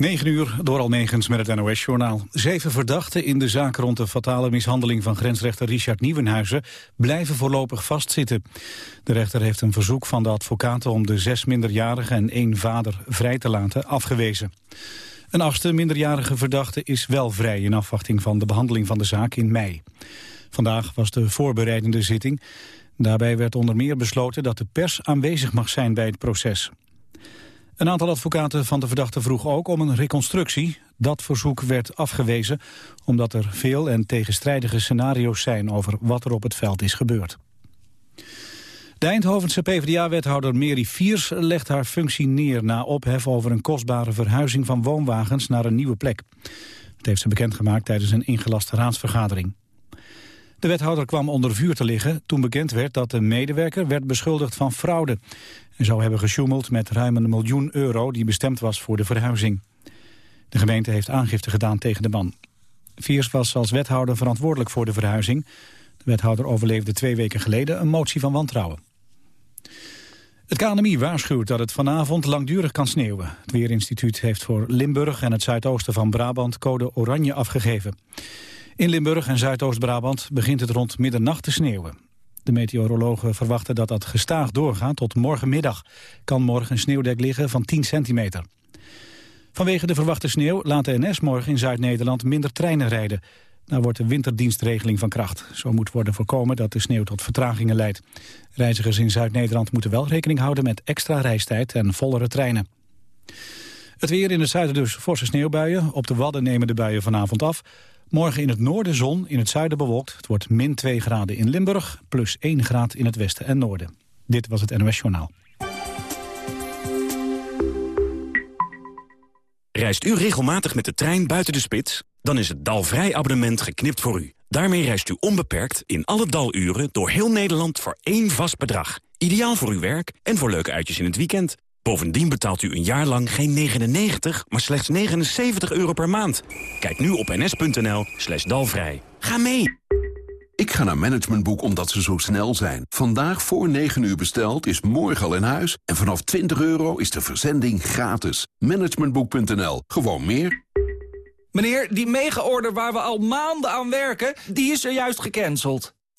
9 uur door Almegens met het NOS-journaal. Zeven verdachten in de zaak rond de fatale mishandeling van grensrechter Richard Nieuwenhuizen blijven voorlopig vastzitten. De rechter heeft een verzoek van de advocaten om de zes minderjarigen en één vader vrij te laten afgewezen. Een achtste minderjarige verdachte is wel vrij in afwachting van de behandeling van de zaak in mei. Vandaag was de voorbereidende zitting. Daarbij werd onder meer besloten dat de pers aanwezig mag zijn bij het proces. Een aantal advocaten van de verdachte vroeg ook om een reconstructie. Dat verzoek werd afgewezen omdat er veel en tegenstrijdige scenario's zijn over wat er op het veld is gebeurd. De Eindhovense PvdA-wethouder Mary Viers legt haar functie neer na ophef over een kostbare verhuizing van woonwagens naar een nieuwe plek. Dat heeft ze bekendgemaakt tijdens een ingelaste raadsvergadering. De wethouder kwam onder vuur te liggen toen bekend werd dat de medewerker werd beschuldigd van fraude. En zou hebben gesjoemeld met ruim een miljoen euro die bestemd was voor de verhuizing. De gemeente heeft aangifte gedaan tegen de man. Viers was als wethouder verantwoordelijk voor de verhuizing. De wethouder overleefde twee weken geleden een motie van wantrouwen. Het KNMI waarschuwt dat het vanavond langdurig kan sneeuwen. Het Weerinstituut heeft voor Limburg en het zuidoosten van Brabant code oranje afgegeven. In Limburg en Zuidoost-Brabant begint het rond middernacht te sneeuwen. De meteorologen verwachten dat dat gestaag doorgaat tot morgenmiddag. Kan morgen een sneeuwdek liggen van 10 centimeter. Vanwege de verwachte sneeuw laat de NS morgen in Zuid-Nederland minder treinen rijden. Daar wordt de winterdienstregeling van kracht. Zo moet worden voorkomen dat de sneeuw tot vertragingen leidt. Reizigers in Zuid-Nederland moeten wel rekening houden met extra reistijd en vollere treinen. Het weer in het zuiden dus forse sneeuwbuien. Op de Wadden nemen de buien vanavond af. Morgen in het noorden zon, in het zuiden bewolkt. Het wordt min 2 graden in Limburg, plus 1 graad in het westen en noorden. Dit was het NOS Journaal. Reist u regelmatig met de trein buiten de spits? Dan is het Dalvrij abonnement geknipt voor u. Daarmee reist u onbeperkt in alle daluren door heel Nederland voor één vast bedrag. Ideaal voor uw werk en voor leuke uitjes in het weekend. Bovendien betaalt u een jaar lang geen 99, maar slechts 79 euro per maand. Kijk nu op ns.nl slash dalvrij. Ga mee! Ik ga naar Managementboek omdat ze zo snel zijn. Vandaag voor 9 uur besteld is morgen al in huis. En vanaf 20 euro is de verzending gratis. Managementboek.nl. Gewoon meer. Meneer, die mega-order waar we al maanden aan werken, die is er juist gecanceld.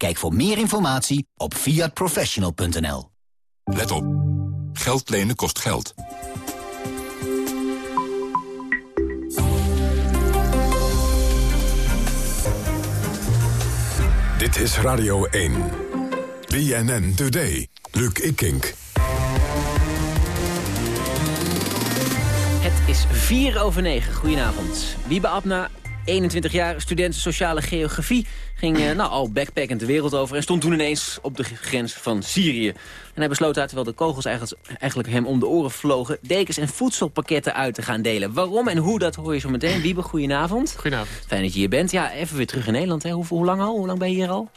Kijk voor meer informatie op fiatprofessional.nl. Let op. Geld lenen kost geld. Dit is Radio 1. BNN Today. Luc Ikink. Het is 4 over 9. Goedenavond. Wiebe Abna, 21 jaar, student sociale geografie. Ging uh, nou, al backpackend de wereld over en stond toen ineens op de grens van Syrië. En hij besloot daar, terwijl de kogels eigenlijk, eigenlijk hem om de oren vlogen... dekens en voedselpakketten uit te gaan delen. Waarom en hoe, dat hoor je zo meteen. Wiebe, goedenavond. Goedenavond. Fijn dat je hier bent. Ja, even weer terug in Nederland. Hè. Hoe, hoe lang al? Hoe lang ben je hier al?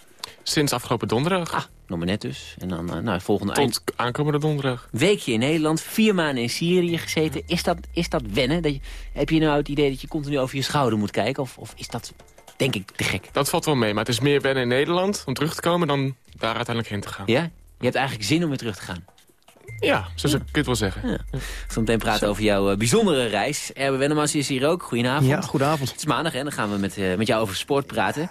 Sinds afgelopen donderdag. Ah, nog maar net dus. En dan uh, nou, volgende Tot eind... aankomende donderdag. Weekje in Nederland, vier maanden in Syrië gezeten. Is dat, is dat wennen? Dat je, heb je nou het idee dat je continu over je schouder moet kijken? Of, of is dat, denk ik, te gek? Dat valt wel mee, maar het is meer wennen in Nederland om terug te komen... dan daar uiteindelijk heen te gaan. Ja? Je hebt eigenlijk zin om weer terug te gaan? Ja, zo zou ik het wel zeggen. Ja. Zometeen praten over jouw uh, bijzondere reis. Erbe Wennemans is hier ook. Goedenavond. Ja, goedenavond. Het is maandag en dan gaan we met, uh, met jou over sport praten.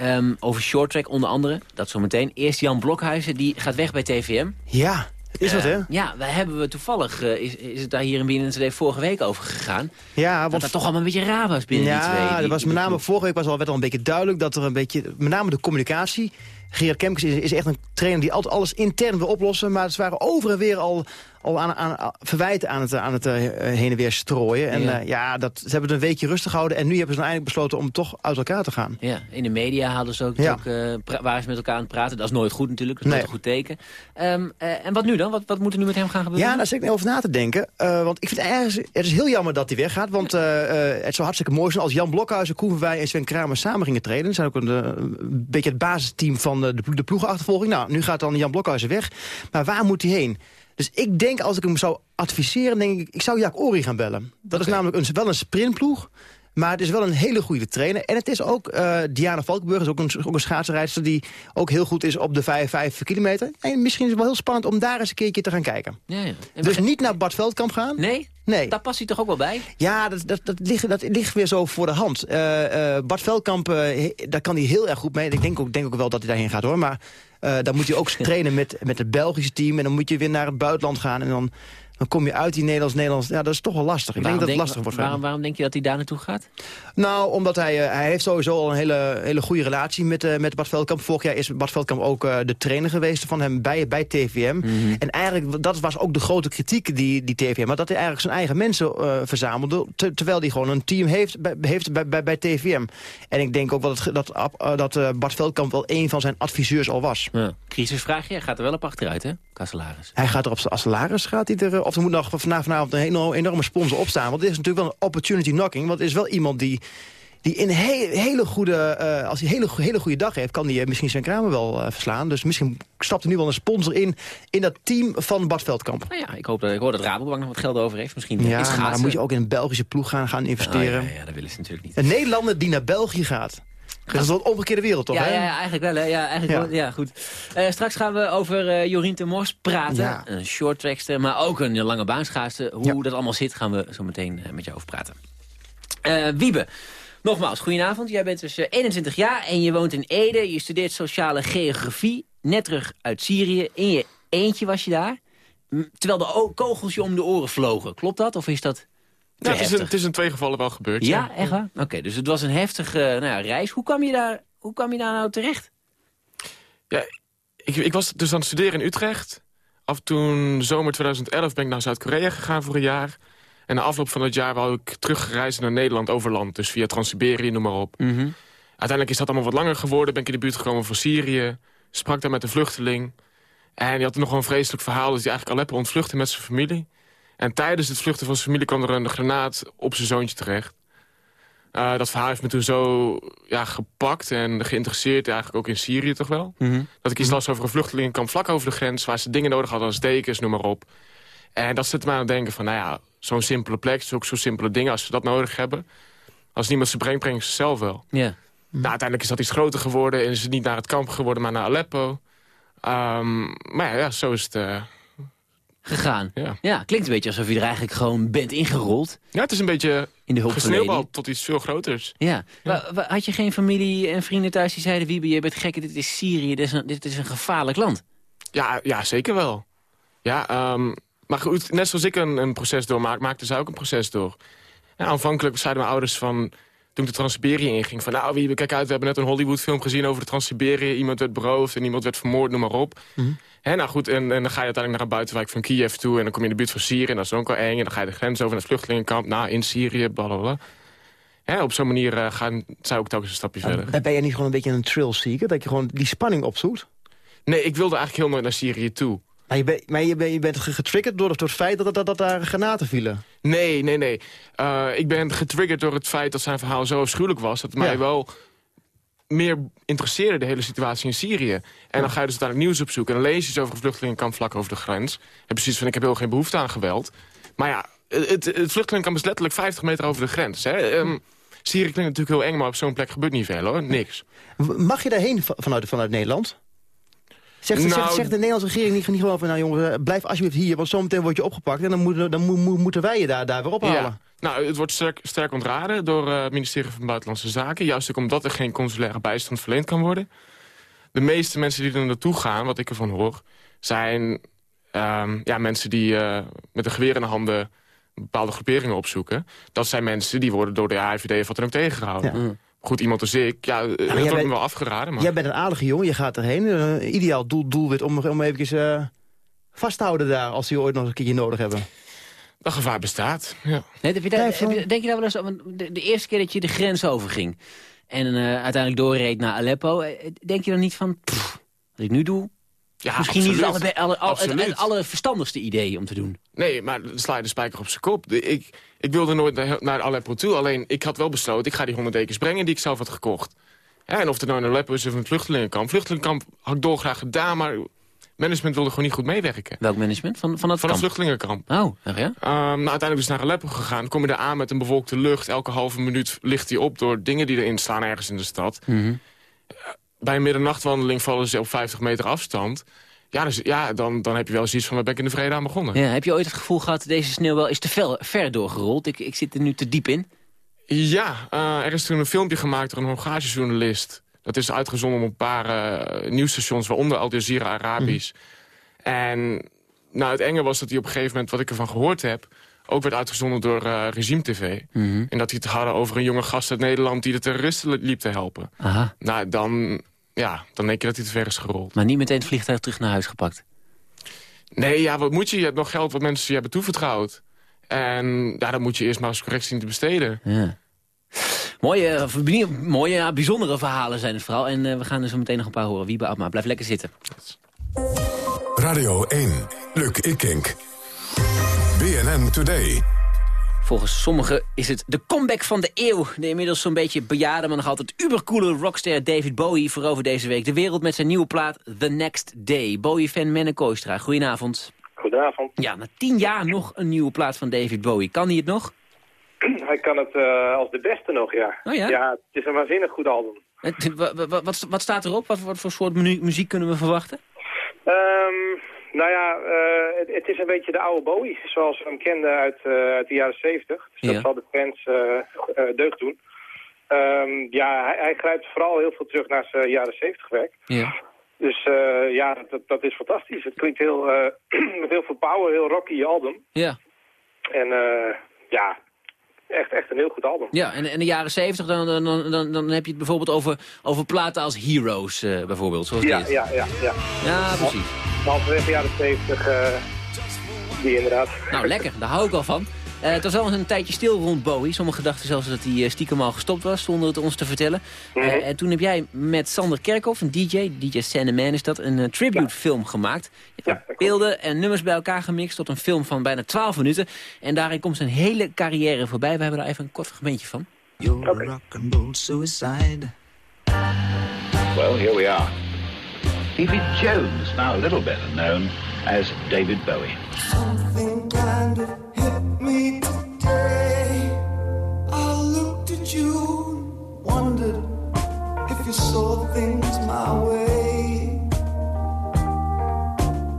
Um, over shorttrack onder andere, dat zometeen. Eerst Jan Blokhuizen, die gaat weg bij TVM. Ja, is dat, hè? Uh, ja, we hebben we toevallig, uh, is, is het daar hier in BNN vorige week over gegaan. Ja, want... Dat toch allemaal een beetje raar was binnen ja, die twee. Ja, was met name vorige week was al, werd al een beetje duidelijk dat er een beetje, met name de communicatie Gerard Kemkes is, is echt een trainer die altijd alles intern wil oplossen. Maar ze waren over en weer al, al aan, aan, verwijten aan het, aan het uh, heen en weer strooien. En ja, uh, ja dat, ze hebben het een weekje rustig gehouden. En nu hebben ze eindelijk besloten om toch uit elkaar te gaan. Ja, in de media hadden ze ook, ja. ook uh, waren ze met elkaar aan het praten. Dat is nooit goed natuurlijk, dat is nee. nooit een goed teken. Um, en wat nu dan? Wat, wat moet er nu met hem gaan gebeuren? Ja, daar zit ik over na te denken. want ik vind eigenlijk, het is heel jammer dat hij weggaat. Want het zou hartstikke mooi zijn als Jan Blokhuizen, Koen Wij en Sven Kramer samen gingen treden. Dat zijn ook een, een beetje het basisteam van de, de ploegenachtervolging. Nou, nu gaat dan Jan Blokhuizen weg. Maar waar moet hij heen? Dus ik denk, als ik hem zou adviseren, denk ik, ik zou Jack Ori gaan bellen. Dat okay. is namelijk een, wel een sprintploeg. Maar het is wel een hele goede trainer. En het is ook, uh, Diana Valkenburg is ook een, ook een schaatsrijdster... die ook heel goed is op de 5, 5 kilometer. En misschien is het wel heel spannend om daar eens een keertje te gaan kijken. Ja, ja. Dus niet naar Bad Veldkamp gaan. Nee? Nee. Daar past hij toch ook wel bij? Ja, dat, dat, dat, ligt, dat ligt weer zo voor de hand. Uh, uh, Bart Veldkamp, daar kan hij heel erg goed mee. Ik denk ook, denk ook wel dat hij daarheen gaat, hoor. Maar dan moet hij ook trainen met, met het Belgische team. En dan moet je weer naar het buitenland gaan. En dan, dan kom je uit die Nederlands-Nederlands. Ja, dat is toch wel lastig. Ik denk dat het lastig wordt waarom, waarom denk je dat hij daar naartoe gaat? Nou, omdat hij, uh, hij heeft sowieso al een hele, hele goede relatie met, uh, met Bart Veldkamp. Vorig jaar is Bart Veldkamp ook uh, de trainer geweest van hem bij, bij TVM. Mm -hmm. En eigenlijk, dat was ook de grote kritiek die, die TVM had. Dat hij eigenlijk zijn eigen mensen verzamelde. Ter, terwijl hij gewoon een team heeft, bij, heeft bij, bij, bij TVM. En ik denk ook wel dat, dat, dat Bart Veldkamp wel een van zijn adviseurs al was. Ja. Crisisvraagje, hij gaat er wel op achteruit, hè? Qua salaris. Hij gaat er op zijn salaris, gaat hij er... Of er moet nog vanavond, vanavond een enorme, enorme sponsor opstaan. Want dit is natuurlijk wel een opportunity knocking. Want het is wel iemand die die in he hele goede, uh, als hij een hele, hele goede dag heeft... kan hij uh, misschien zijn kramen wel uh, verslaan. Dus misschien stapt er nu wel een sponsor in... in dat team van Bart Veldkamp. Nou ja, ik, hoop dat, ik hoor dat Rabobank nog wat geld over heeft. Misschien ja, maar dan moet je ook in een Belgische ploeg gaan, gaan investeren. Oh, ja, ja, dat willen ze natuurlijk niet. Een Nederlander die naar België gaat. Dat is wel een omgekeerde wereld, toch? Ja, hè? ja, ja eigenlijk wel. Hè? Ja, eigenlijk ja. Wel, ja goed. Uh, straks gaan we over uh, Jorien de Mors praten. Ja. Een short trackster, maar ook een lange baanschaatster. Hoe dat allemaal zit, gaan we zo meteen uh, met jou over praten. Wiebe, nogmaals, goedenavond. Jij bent dus 21 jaar en je woont in Ede. Je studeert sociale geografie. Net terug uit Syrië. In je eentje was je daar. Terwijl de kogels je om de oren vlogen. Klopt dat? Of is dat... Ja, het is, een, het is in twee gevallen wel gebeurd. Ja, ja. echt waar? Oké, okay, dus het was een heftige nou ja, reis. Hoe kwam, je daar, hoe kwam je daar nou terecht? Ja, ik, ik was dus aan het studeren in Utrecht. Af toen zomer 2011 ben ik naar Zuid-Korea gegaan voor een jaar. En na afloop van dat jaar wou ik teruggereisd naar Nederland over land. Dus via Trans-Siberië, noem maar op. Mm -hmm. Uiteindelijk is dat allemaal wat langer geworden. Ben ik in de buurt gekomen van Syrië. Sprak daar met een vluchteling. En die had nog een vreselijk verhaal. Dus die eigenlijk Aleppo ontvluchtte met zijn familie. En tijdens het vluchten van zijn familie kwam er een granaat op zijn zoontje terecht. Uh, dat verhaal heeft me toen zo ja, gepakt en geïnteresseerd, eigenlijk ook in Syrië toch wel. Mm -hmm. Dat ik iets las over een vluchtelingenkamp vlak over de grens... waar ze dingen nodig hadden als dekens, noem maar op. En dat zette me aan het denken van, nou ja, zo'n simpele plek... ook zo'n simpele dingen, als ze dat nodig hebben... als niemand ze brengt, brengen ze zelf wel. Yeah. Mm -hmm. nou, uiteindelijk is dat iets groter geworden... en is het niet naar het kamp geworden, maar naar Aleppo. Um, maar ja, zo is het... Uh, gegaan. Ja. ja, klinkt een beetje alsof je er eigenlijk gewoon bent ingerold. Ja, het is een beetje in de tot iets veel groters. Ja. ja. Had je geen familie en vrienden thuis die zeiden... Wiebe, je bent gek, dit is Syrië, dit is een, dit is een gevaarlijk land? Ja, ja zeker wel. Ja, um, maar goed, net zoals ik een, een proces doormaak, maakte zij ook een proces door. Ja, aanvankelijk zeiden mijn ouders van... Toen ik de Trans-Siberië inging, van nou, Wiebe, kijk uit, we hebben net een Hollywood-film gezien over de Trans-Siberië. Iemand werd beroofd en iemand werd vermoord, noem maar op. Mm -hmm. He, nou goed, en, en, dan ga je uiteindelijk naar een buitenwijk van Kiev toe... en dan kom je in de buurt van Syrië en dat is ook wel eng. En dan ga je de grens over naar het vluchtelingenkamp, nou, in Syrië, blablabla. He, op zo'n manier uh, gaan zij ook telkens een stapje ja, verder. Ben jij niet gewoon een beetje een thrill-seeker? Dat je gewoon die spanning opzoekt? Nee, ik wilde eigenlijk heel nooit naar Syrië toe. Maar je, ben, maar je, ben, je bent getriggerd door, door het feit dat, dat, dat daar granaten vielen? Nee, nee, nee. Uh, ik ben getriggerd door het feit dat zijn verhaal zo afschuwelijk was... dat het mij wel meer interesseerde de hele situatie in Syrië. En ja. dan ga je dus uiteindelijk nieuws opzoeken. En dan lees je eens over een vluchtelingenkamp vlak over de grens. Je zoiets van, ik heb heel geen behoefte aan geweld. Maar ja, het, het, vluchtelingenkamp is letterlijk 50 meter over de grens. Hè? Um, Syrië klinkt natuurlijk heel eng, maar op zo'n plek gebeurt niet veel, hoor. Niks. Mag je daarheen vanuit, vanuit Nederland? Zegt, nou, zegt, zegt de Nederlandse regering niet, niet gewoon van... nou jongen, blijf alsjeblieft hier, want zometeen word je opgepakt... en dan, moeten, dan mo mo moeten wij je daar, daar weer ophalen. Ja. Nou, het wordt sterk, sterk ontraden door uh, het ministerie van Buitenlandse Zaken. Juist ook omdat er geen consulaire bijstand verleend kan worden. De meeste mensen die er naartoe gaan, wat ik ervan hoor... zijn um, ja, mensen die uh, met een geweer in de handen bepaalde groeperingen opzoeken. Dat zijn mensen die worden door de AIVD of wat dan ook tegengehouden. Ja. goed iemand als ik, ja, dat jij wordt me wel afgeraden. Maar... Jij bent een aardige jongen, je gaat erheen. Een ideaal doel, doelwit om, om eventjes eh, vast te houden daar... als die ooit nog een keertje nodig hebben. Dat gevaar bestaat, ja. Nee, heb je daar, heb je- denk je daar wel eens aan? De, de eerste keer dat je de grens overging en eh, uiteindelijk doorreed naar Aleppo, eh, denk je dan niet van, pff, wat ik nu doe, Ja, misschien niet alle, alle, alle, het, allerverstandigste idee om te doen? Nee, maar dan sla je de spijker op zijn kop. De- Ik, ik wilde nooit naar, naar Aleppo toe. Alleen, ik had wel besloten, ik ga die 100 dekens brengen die ik zelf had gekocht. Ja, en of het nou in Aleppo is of een vluchtelingenkamp. Vluchtelingenkamp had ik dolgraag gedaan, maar management wilde gewoon niet goed meewerken. Welk management? Van, van het Van kamp? vluchtelingenkamp. Oh, echt ja? Ehm, nou, uiteindelijk is het naar Aleppo gegaan. Kom je daar aan met een bewolkte lucht. Elke halve minuut ligt die op door dingen die erin staan ergens in de stad. Mhm. Bij een middernachtwandeling vallen ze op 50 meter afstand. Ja, dus, ja dan, dan heb je wel zoiets van, waar ben ik in de vrede aan begonnen? Ja, heb je ooit het gevoel gehad, deze sneeuw wel is te ver, ver doorgerold? Ik, ik zit er nu te diep in. Ja, eh, er is toen een filmpje gemaakt door een Hongaarse journalist. Dat is uitgezonden op een paar eh, nieuwsstations, waaronder Al Jazeera Arabisch. En nou, het enge was dat hij op een gegeven moment, wat ik ervan gehoord heb... ook werd uitgezonden door eh, Regime TV. Mhm. En dat hij het hadden over een jonge gast uit Nederland... die de terroristen li- liep te helpen. Aha. Nou, dan, ja, dan denk je dat hij te ver is gerold. Maar niet meteen het vliegtuig terug naar huis gepakt. Nee, ja, wat moet je? Je hebt nog geld wat mensen je hebben toevertrouwd. En ja, dan moet je eerst maar eens correct zien te besteden. Ja. Mooie, eh, mooie ja, bijzondere verhalen zijn het vooral. En eh, we gaan er zo meteen nog een paar horen. Wiebe Abma, blijf lekker zitten. Radio 1. Luc Ikink. BNN Today. Volgens sommigen is het de comeback van de eeuw. De inmiddels zo'n beetje bejaarde, maar nog altijd ubercoole rockster David Bowie... veroverde deze week de wereld met zijn nieuwe plaat The Next Day. Bowie-fan Menne Koistra, goedenavond. Goedenavond. Ja, na tien jaar nog een nieuwe plaat van David Bowie. Kan hij het nog? Hij kan het eh, als de beste nog, ja. Oh ja? Ja, het is een waanzinnig goed album. Het- Wat, wat staat erop? Wat, wat voor soort muziek kunnen we verwachten? Ehm, nou ja, eh, het, het is een beetje de oude Bowie, zoals we hem kenden uit, eh, uit de jaren zeventig. Dus Ja. dat zal de fans deugd doen. Ehm, ja, hij, hij grijpt vooral heel veel terug naar zijn jaren zeventig werk. Ja. Dus ja, dat, dat is fantastisch. Het klinkt heel, met heel veel power, heel rocky album. Ja. En ja, echt, echt een heel goed album. Ja, en in de jaren zeventig dan, dan, dan, dan, heb je het bijvoorbeeld over, over platen als Heroes, eh, bijvoorbeeld. Zoals Ja, dit. ja, ja, ja. Ja, precies. Halverwege jaren 70, eh die inderdaad. Nou, lekker. Daar hou ik al van. Eh, het was wel een tijdje stil rond Bowie. Sommigen dachten zelfs dat hij eh, stiekem al gestopt was, zonder het ons te vertellen. Mhm. Eh, en toen heb jij met Sander Kerkhoff, een DJ, DJ Sandman is dat, een eh, tribute film gemaakt. Je hebt beelden en nummers bij elkaar gemixt tot een film van bijna 12 minuten. En daarin komt zijn hele carrière voorbij. We hebben daar even een kort fragmentje van. You're rock and roll suicide. Well, here we are. Phoebe Jones, now a little better known as David Bowie. Something kind of hit me today. I looked at you wondered if you saw things my way.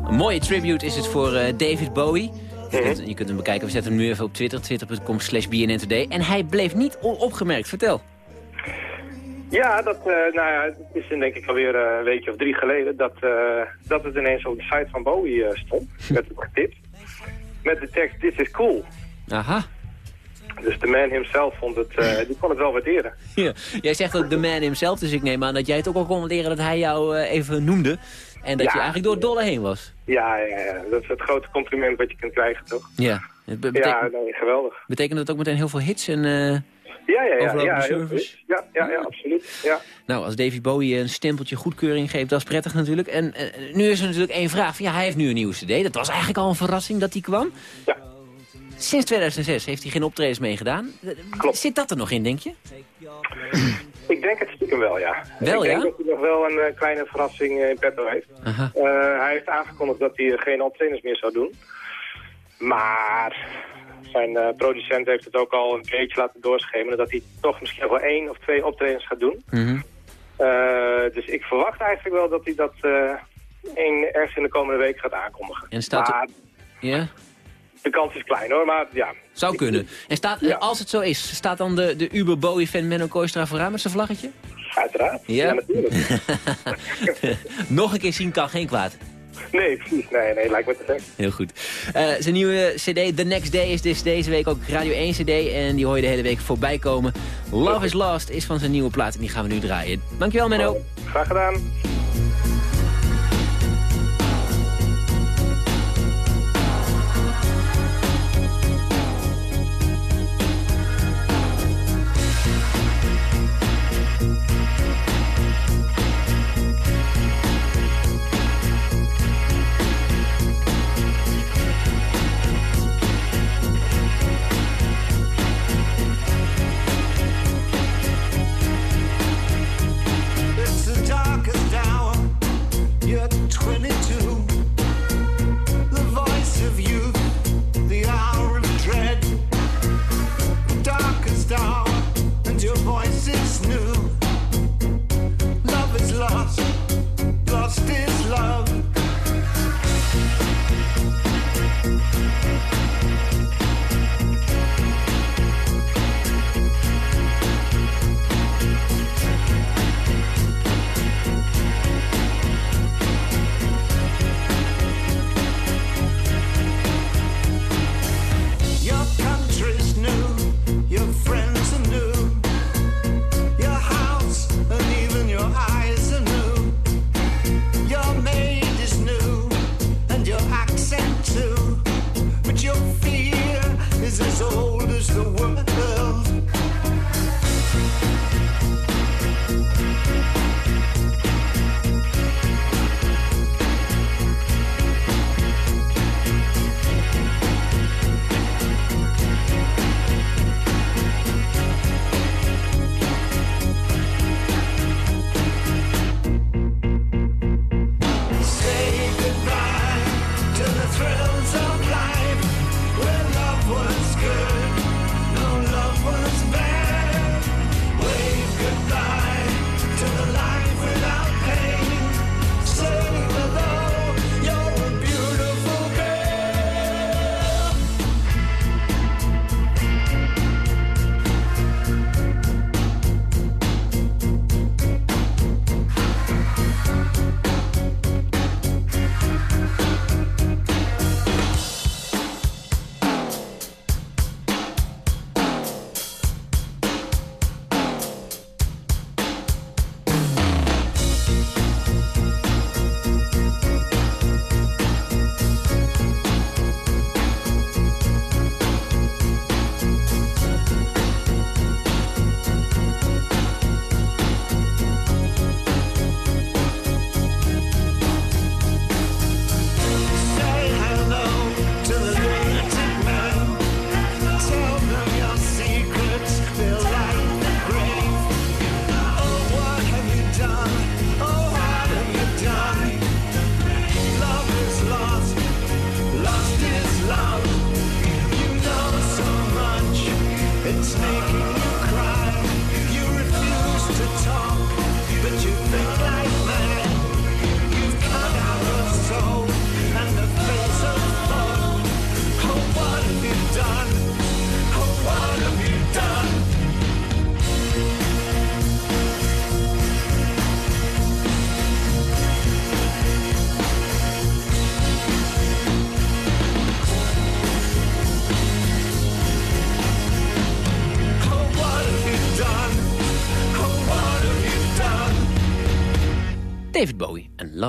Een mooie tribute is het voor eh, David Bowie. Je kunt, je kunt hem bekijken, we zetten hem nu even op Twitter, twitter.com slash BNN Today. En hij bleef niet onopgemerkt, vertel. Ja, dat, eh, nou ja, het is denk ik alweer eh, een weekje of drie geleden dat, eh, dat het ineens op de site van Bowie stond. Het getipt. Met de tekst, this is cool. Aha. Dus de man himself vond het, die kon het wel waarderen. Ja. Jij zegt ook de man himself, dus ik neem aan dat jij het ook al kon waarderen dat hij jou even noemde. En dat Ja. je eigenlijk door het dolle heen was. Ja, ja, ja, dat is het grote compliment wat je kunt krijgen, toch? Ja. Ja, nee, geweldig. betekent dat ook meteen heel veel hits en... eh, Ja, ja, ja. Ja, service? ja, ja, ja, absoluut. Ja. Nou, als David Bowie een stempeltje goedkeuring geeft, dat is prettig natuurlijk. En eh, nu is er natuurlijk één vraag. Ja, hij heeft nu een nieuwe cd. Dat was eigenlijk al een verrassing dat hij kwam. Ja. Sinds 2006 heeft hij geen optredens meegedaan. Klopt. Zit dat er nog in, denk je? Ik denk het stiekem wel, ja. Wel, ik ja? denk dat hij nog wel een eh, kleine verrassing eh, in petto heeft. Aha. Eh, hij heeft aangekondigd dat hij geen optredens meer zou doen. Maar zijn eh, producent heeft het ook al een beetje laten doorschemeren... dat hij toch misschien nog wel één of twee optredens gaat doen. Mhm. Eh, dus ik verwacht eigenlijk wel dat hij dat eh, in, ergens in de komende week gaat aankondigen. En staat maar Ja? de kans is klein hoor, maar ja. Zou kunnen. En staat, als het zo is, staat dan de, de Uber Bowie-fan Menno Kooistra vooraan met zijn vlaggetje? Uiteraard. Ja? natuurlijk. Nog een keer zien kan geen kwaad. Nee, precies. Nee, nee, lijkt me te gek. Heel goed. Eh, zijn nieuwe cd, The Next Day, is dus deze week ook Radio 1 cd. En die hoor je de hele week voorbij komen. Love is Lost is van zijn nieuwe plaat en die gaan we nu draaien. Dankjewel, Menno. Graag gedaan.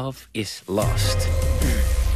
Love is Lost.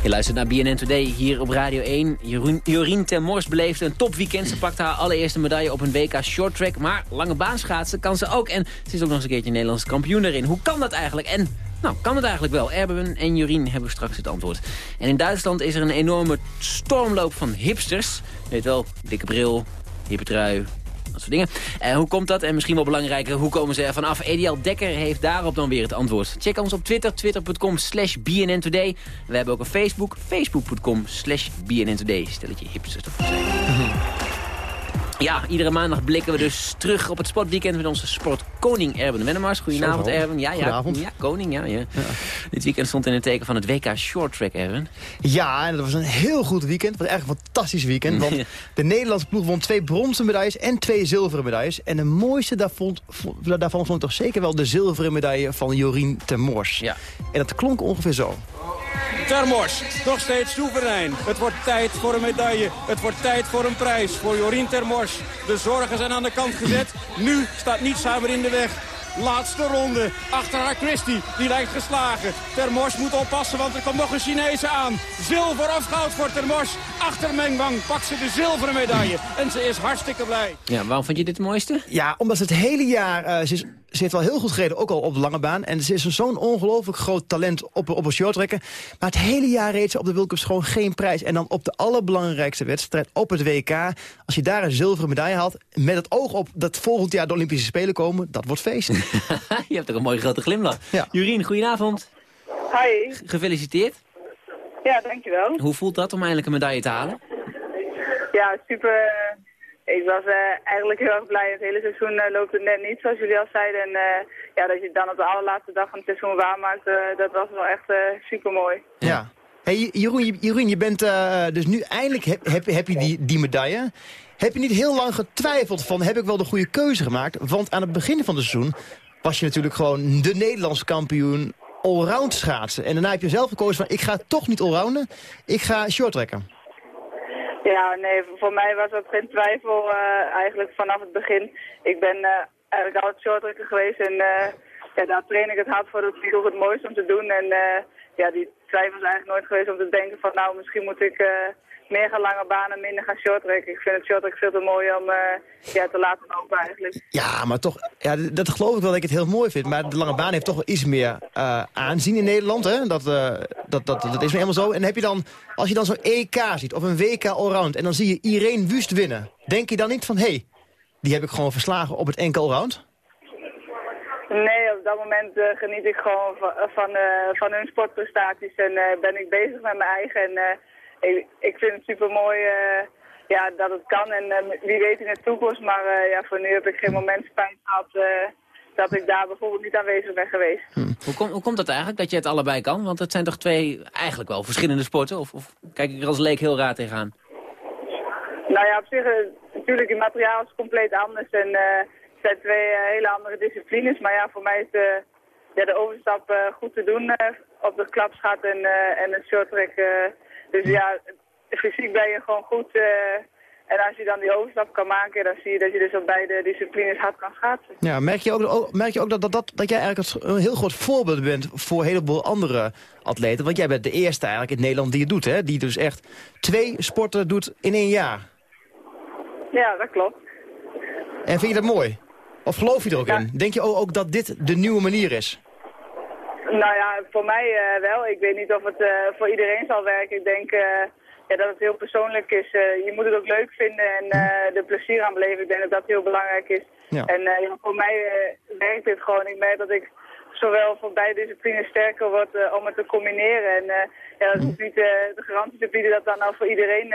Je luistert naar BNN Today hier op Radio 1. Jorien, ten Mors beleefde een topweekend. Ze pakte haar allereerste medaille op een WK shorttrack. Maar lange baanschaatsen kan ze ook. En ze is ook nog eens een keertje Nederlands kampioen erin. Hoe kan dat eigenlijk? En nou, kan het eigenlijk wel? Erben en Jorien hebben straks het antwoord. En in Duitsland is er een enorme stormloop van hipsters. Je weet wel, dikke bril, hippe trui, dat soort dingen. En hoe komt dat? En misschien wel belangrijker, hoe komen ze er vanaf? Edial Dekker heeft daarop dan weer het antwoord. Check ons op Twitter, twitter.com slash BNN Today. We hebben ook een Facebook, facebook.com slash BNN Today. Stel dat je hipsters ervoor zijn. Ja, iedere maandag blikken we dus terug op het sportweekend met onze sportkoning Erben Wennemars. Goedenavond Erben. Ja, ja, koning, ja, ja. Dit weekend stond in het teken van het WK Short Track, Erben. Ja, en dat was een heel goed weekend. Het was echt een fantastisch weekend. Want de Nederlandse ploeg won twee bronzen medailles en twee zilveren medailles. En de mooiste daarvan, daarvan vond ik toch zeker wel de zilveren medaille van Jorien Termors. Ja. En dat klonk ongeveer zo. Termors, nog steeds soeverein. Het wordt tijd voor een medaille. Het wordt tijd voor een prijs voor Jorien Termors. De zorgen zijn aan de kant gezet. Nu staat niets haar in de weg. Laatste ronde. Achter haar Christie. Die lijkt geslagen. Termors moet oppassen, want er komt nog een Chinese aan. Zilver of goud voor Termors. Achter Mengwang pakt ze de zilveren medaille. En ze is hartstikke blij. Ja, waarom vond je dit het mooiste? Ja, omdat ze het hele jaar... eh, ze, is, ze heeft wel heel goed gereden, ook al op de lange baan. En ze is een zo'n ongelooflijk groot talent op, op een shorttrekken. Maar het hele jaar reed ze op de World Cups gewoon geen prijs. En dan op de allerbelangrijkste wedstrijd, op het WK... als je daar een zilveren medaille haalt... met het oog op dat volgend jaar de Olympische Spelen komen... dat wordt feest. je hebt toch een mooie grote glimlach. Ja. Jurien, goedenavond. Hi. Gefeliciteerd. Ja, dankjewel. Hoe voelt dat om eindelijk een medaille te halen? Ja, super. Ik was eh, eigenlijk heel erg blij. Het hele seizoen eh, loopt het net niet, zoals jullie al zeiden. En eh, ja, dat je dan op de allerlaatste dag van het seizoen waarmaakt, dat was wel echt super mooi. Ja. Hey, Jeroen, je- Jeroen, je bent dus nu eindelijk heb, heb, je die, die medaille. Heb je niet heel lang getwijfeld van heb ik wel de goede keuze gemaakt? Want aan het begin van het seizoen was je natuurlijk gewoon de Nederlandse kampioen allround schaatsen. En daarna heb je zelf gekozen van ik ga toch niet allrounden, ik ga shorttrekken. Ja, nee, voor mij was dat geen twijfel eh, eigenlijk vanaf het begin. Ik ben eh, eigenlijk altijd shorttrekker geweest en eh, ja, daar train ik het hard voor. Dat vind ook het mooiste om te doen. En ja, die twijfel is eigenlijk nooit geweest om te denken van nou, misschien moet ik meer gaan lange banen, minder gaan shorttrekken. Ik vind het shorttrack veel te mooi om eh, ja, te laten lopen eigenlijk. Ja, maar toch, ja, dat geloof ik wel dat ik het heel mooi vind. Maar de lange baan heeft toch wel iets meer eh, aanzien in Nederland. Hè? Dat, eh, dat, dat, dat is helemaal zo. En heb je dan, als je dan zo'n EK ziet of een WK allround... en dan zie je Irene Wust winnen... denk je dan niet van, hé, hey, die heb ik gewoon verslagen op het enkel allround? Nee, op dat moment geniet ik gewoon van, van, van hun sportprestaties en ben ik bezig met mijn eigen. En ik, ik vind het super mooi ja, dat het kan en eh, wie weet in de toekomst. Maar eh, ja, voor nu heb ik geen moment spijt gehad eh, dat ik daar bijvoorbeeld niet aanwezig ben geweest. Hoe, kom, hoe komt dat eigenlijk, dat je het allebei kan? Want het zijn toch twee eigenlijk wel verschillende sporten? Of, of kijk ik er als leek heel raar tegenaan? Nou ja, op zich, eh, natuurlijk, het materiaal is compleet anders en eh, het zijn twee eh, hele andere disciplines. Maar ja, voor mij is de, ja, de overstap eh, goed te doen eh, op de klapschat en, eh en het shorttrack. Dus ja, fysiek ben je gewoon goed. eh, en als je dan die overstap kan maken, dan zie je dat je dus op beide disciplines hard kan schaatsen. Ja, merk je ook, merk je ook dat, dat, dat, dat jij eigenlijk een heel groot voorbeeld bent... voor een heleboel andere atleten? Want jij bent de eerste eigenlijk in Nederland die het doet, hè? Die dus echt twee sporten doet in één jaar. Ja, dat klopt. En vind je dat mooi? Of geloof je er ook in? Denk je ook dat dit de nieuwe manier is? Nou ja, voor mij eh, wel. Ik weet niet of het eh, voor iedereen zal werken. Ik denk eh, ja, dat het heel persoonlijk is. Je moet het ook leuk vinden en er plezier aan beleven. Ik denk dat dat heel belangrijk is. Ja. En ja, voor mij werkt dit gewoon. Ik merk dat ik zowel voor beide disciplines sterker word om het te combineren. En ja, dat is niet eh, de garantie te bieden dat dan nou voor iedereen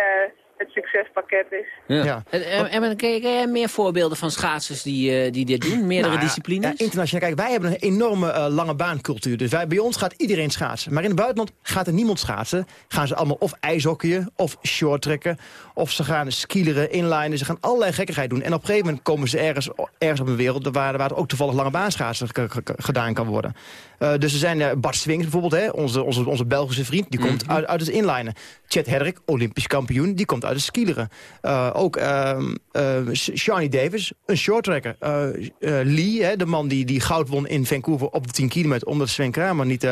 het succespakket is. Ja. En, en, en ken je- ken jij meer voorbeelden van schaatsers die, eh, die dit doen? Meerdere Nou ja, disciplines? Ja, internationaal. Kijk, wij hebben een enorme eh, lange baancultuur. Dus wij, bij ons gaat iedereen schaatsen. Maar in het buitenland gaat er niemand schaatsen. Gaan ze allemaal of ijshockeyen, of shorttrekken... of ze gaan skileren, inlinen. Ze gaan allerlei gekkigheid doen. En op een gegeven moment komen ze ergens, ergens op een wereld... waar, waar ook toevallig lange baanschaatsen ge- ge- gedaan kan worden. Eh, dus er zijn eh, Bart Swings bijvoorbeeld, hè, onze, onze, onze Belgische vriend... die komt uit, uit het inlijnen. Chet Hedrick, olympisch kampioen, die komt uit het skileren. Eh, ook ehm eh, Shawnee Davis, een shorttracker. Lee, hè, de man die, die goud won in Vancouver op de 10 kilometer... omdat Sven Kramer niet,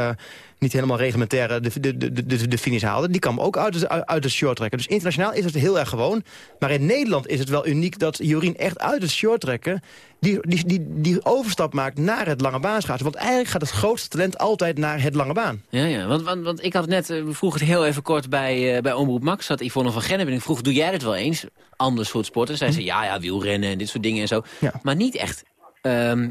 niet helemaal reglementair eh, de, de, de, de, de finish haalde. Die kwam ook uit het, uit uit het shorttrekken. Dus internationaal is het heel erg gewoon. Maar in Nederland is het wel uniek dat Jorien echt uit het shorttrekken... Die, die, die, die overstap maakt naar het lange baanschaatsen. Want eigenlijk gaat het grootste talent altijd naar het lange baan. Ja, ja. Want, want, want ik had net, eh, we vroegen het heel even kort bij, eh, bij Omroep Max, zat Yvonne van Gennep en ik vroeg, doe jij dat wel eens? Ander soort sporten. Zij zei, ja, ja, wielrennen en dit soort dingen en zo. Maar niet echt ehm,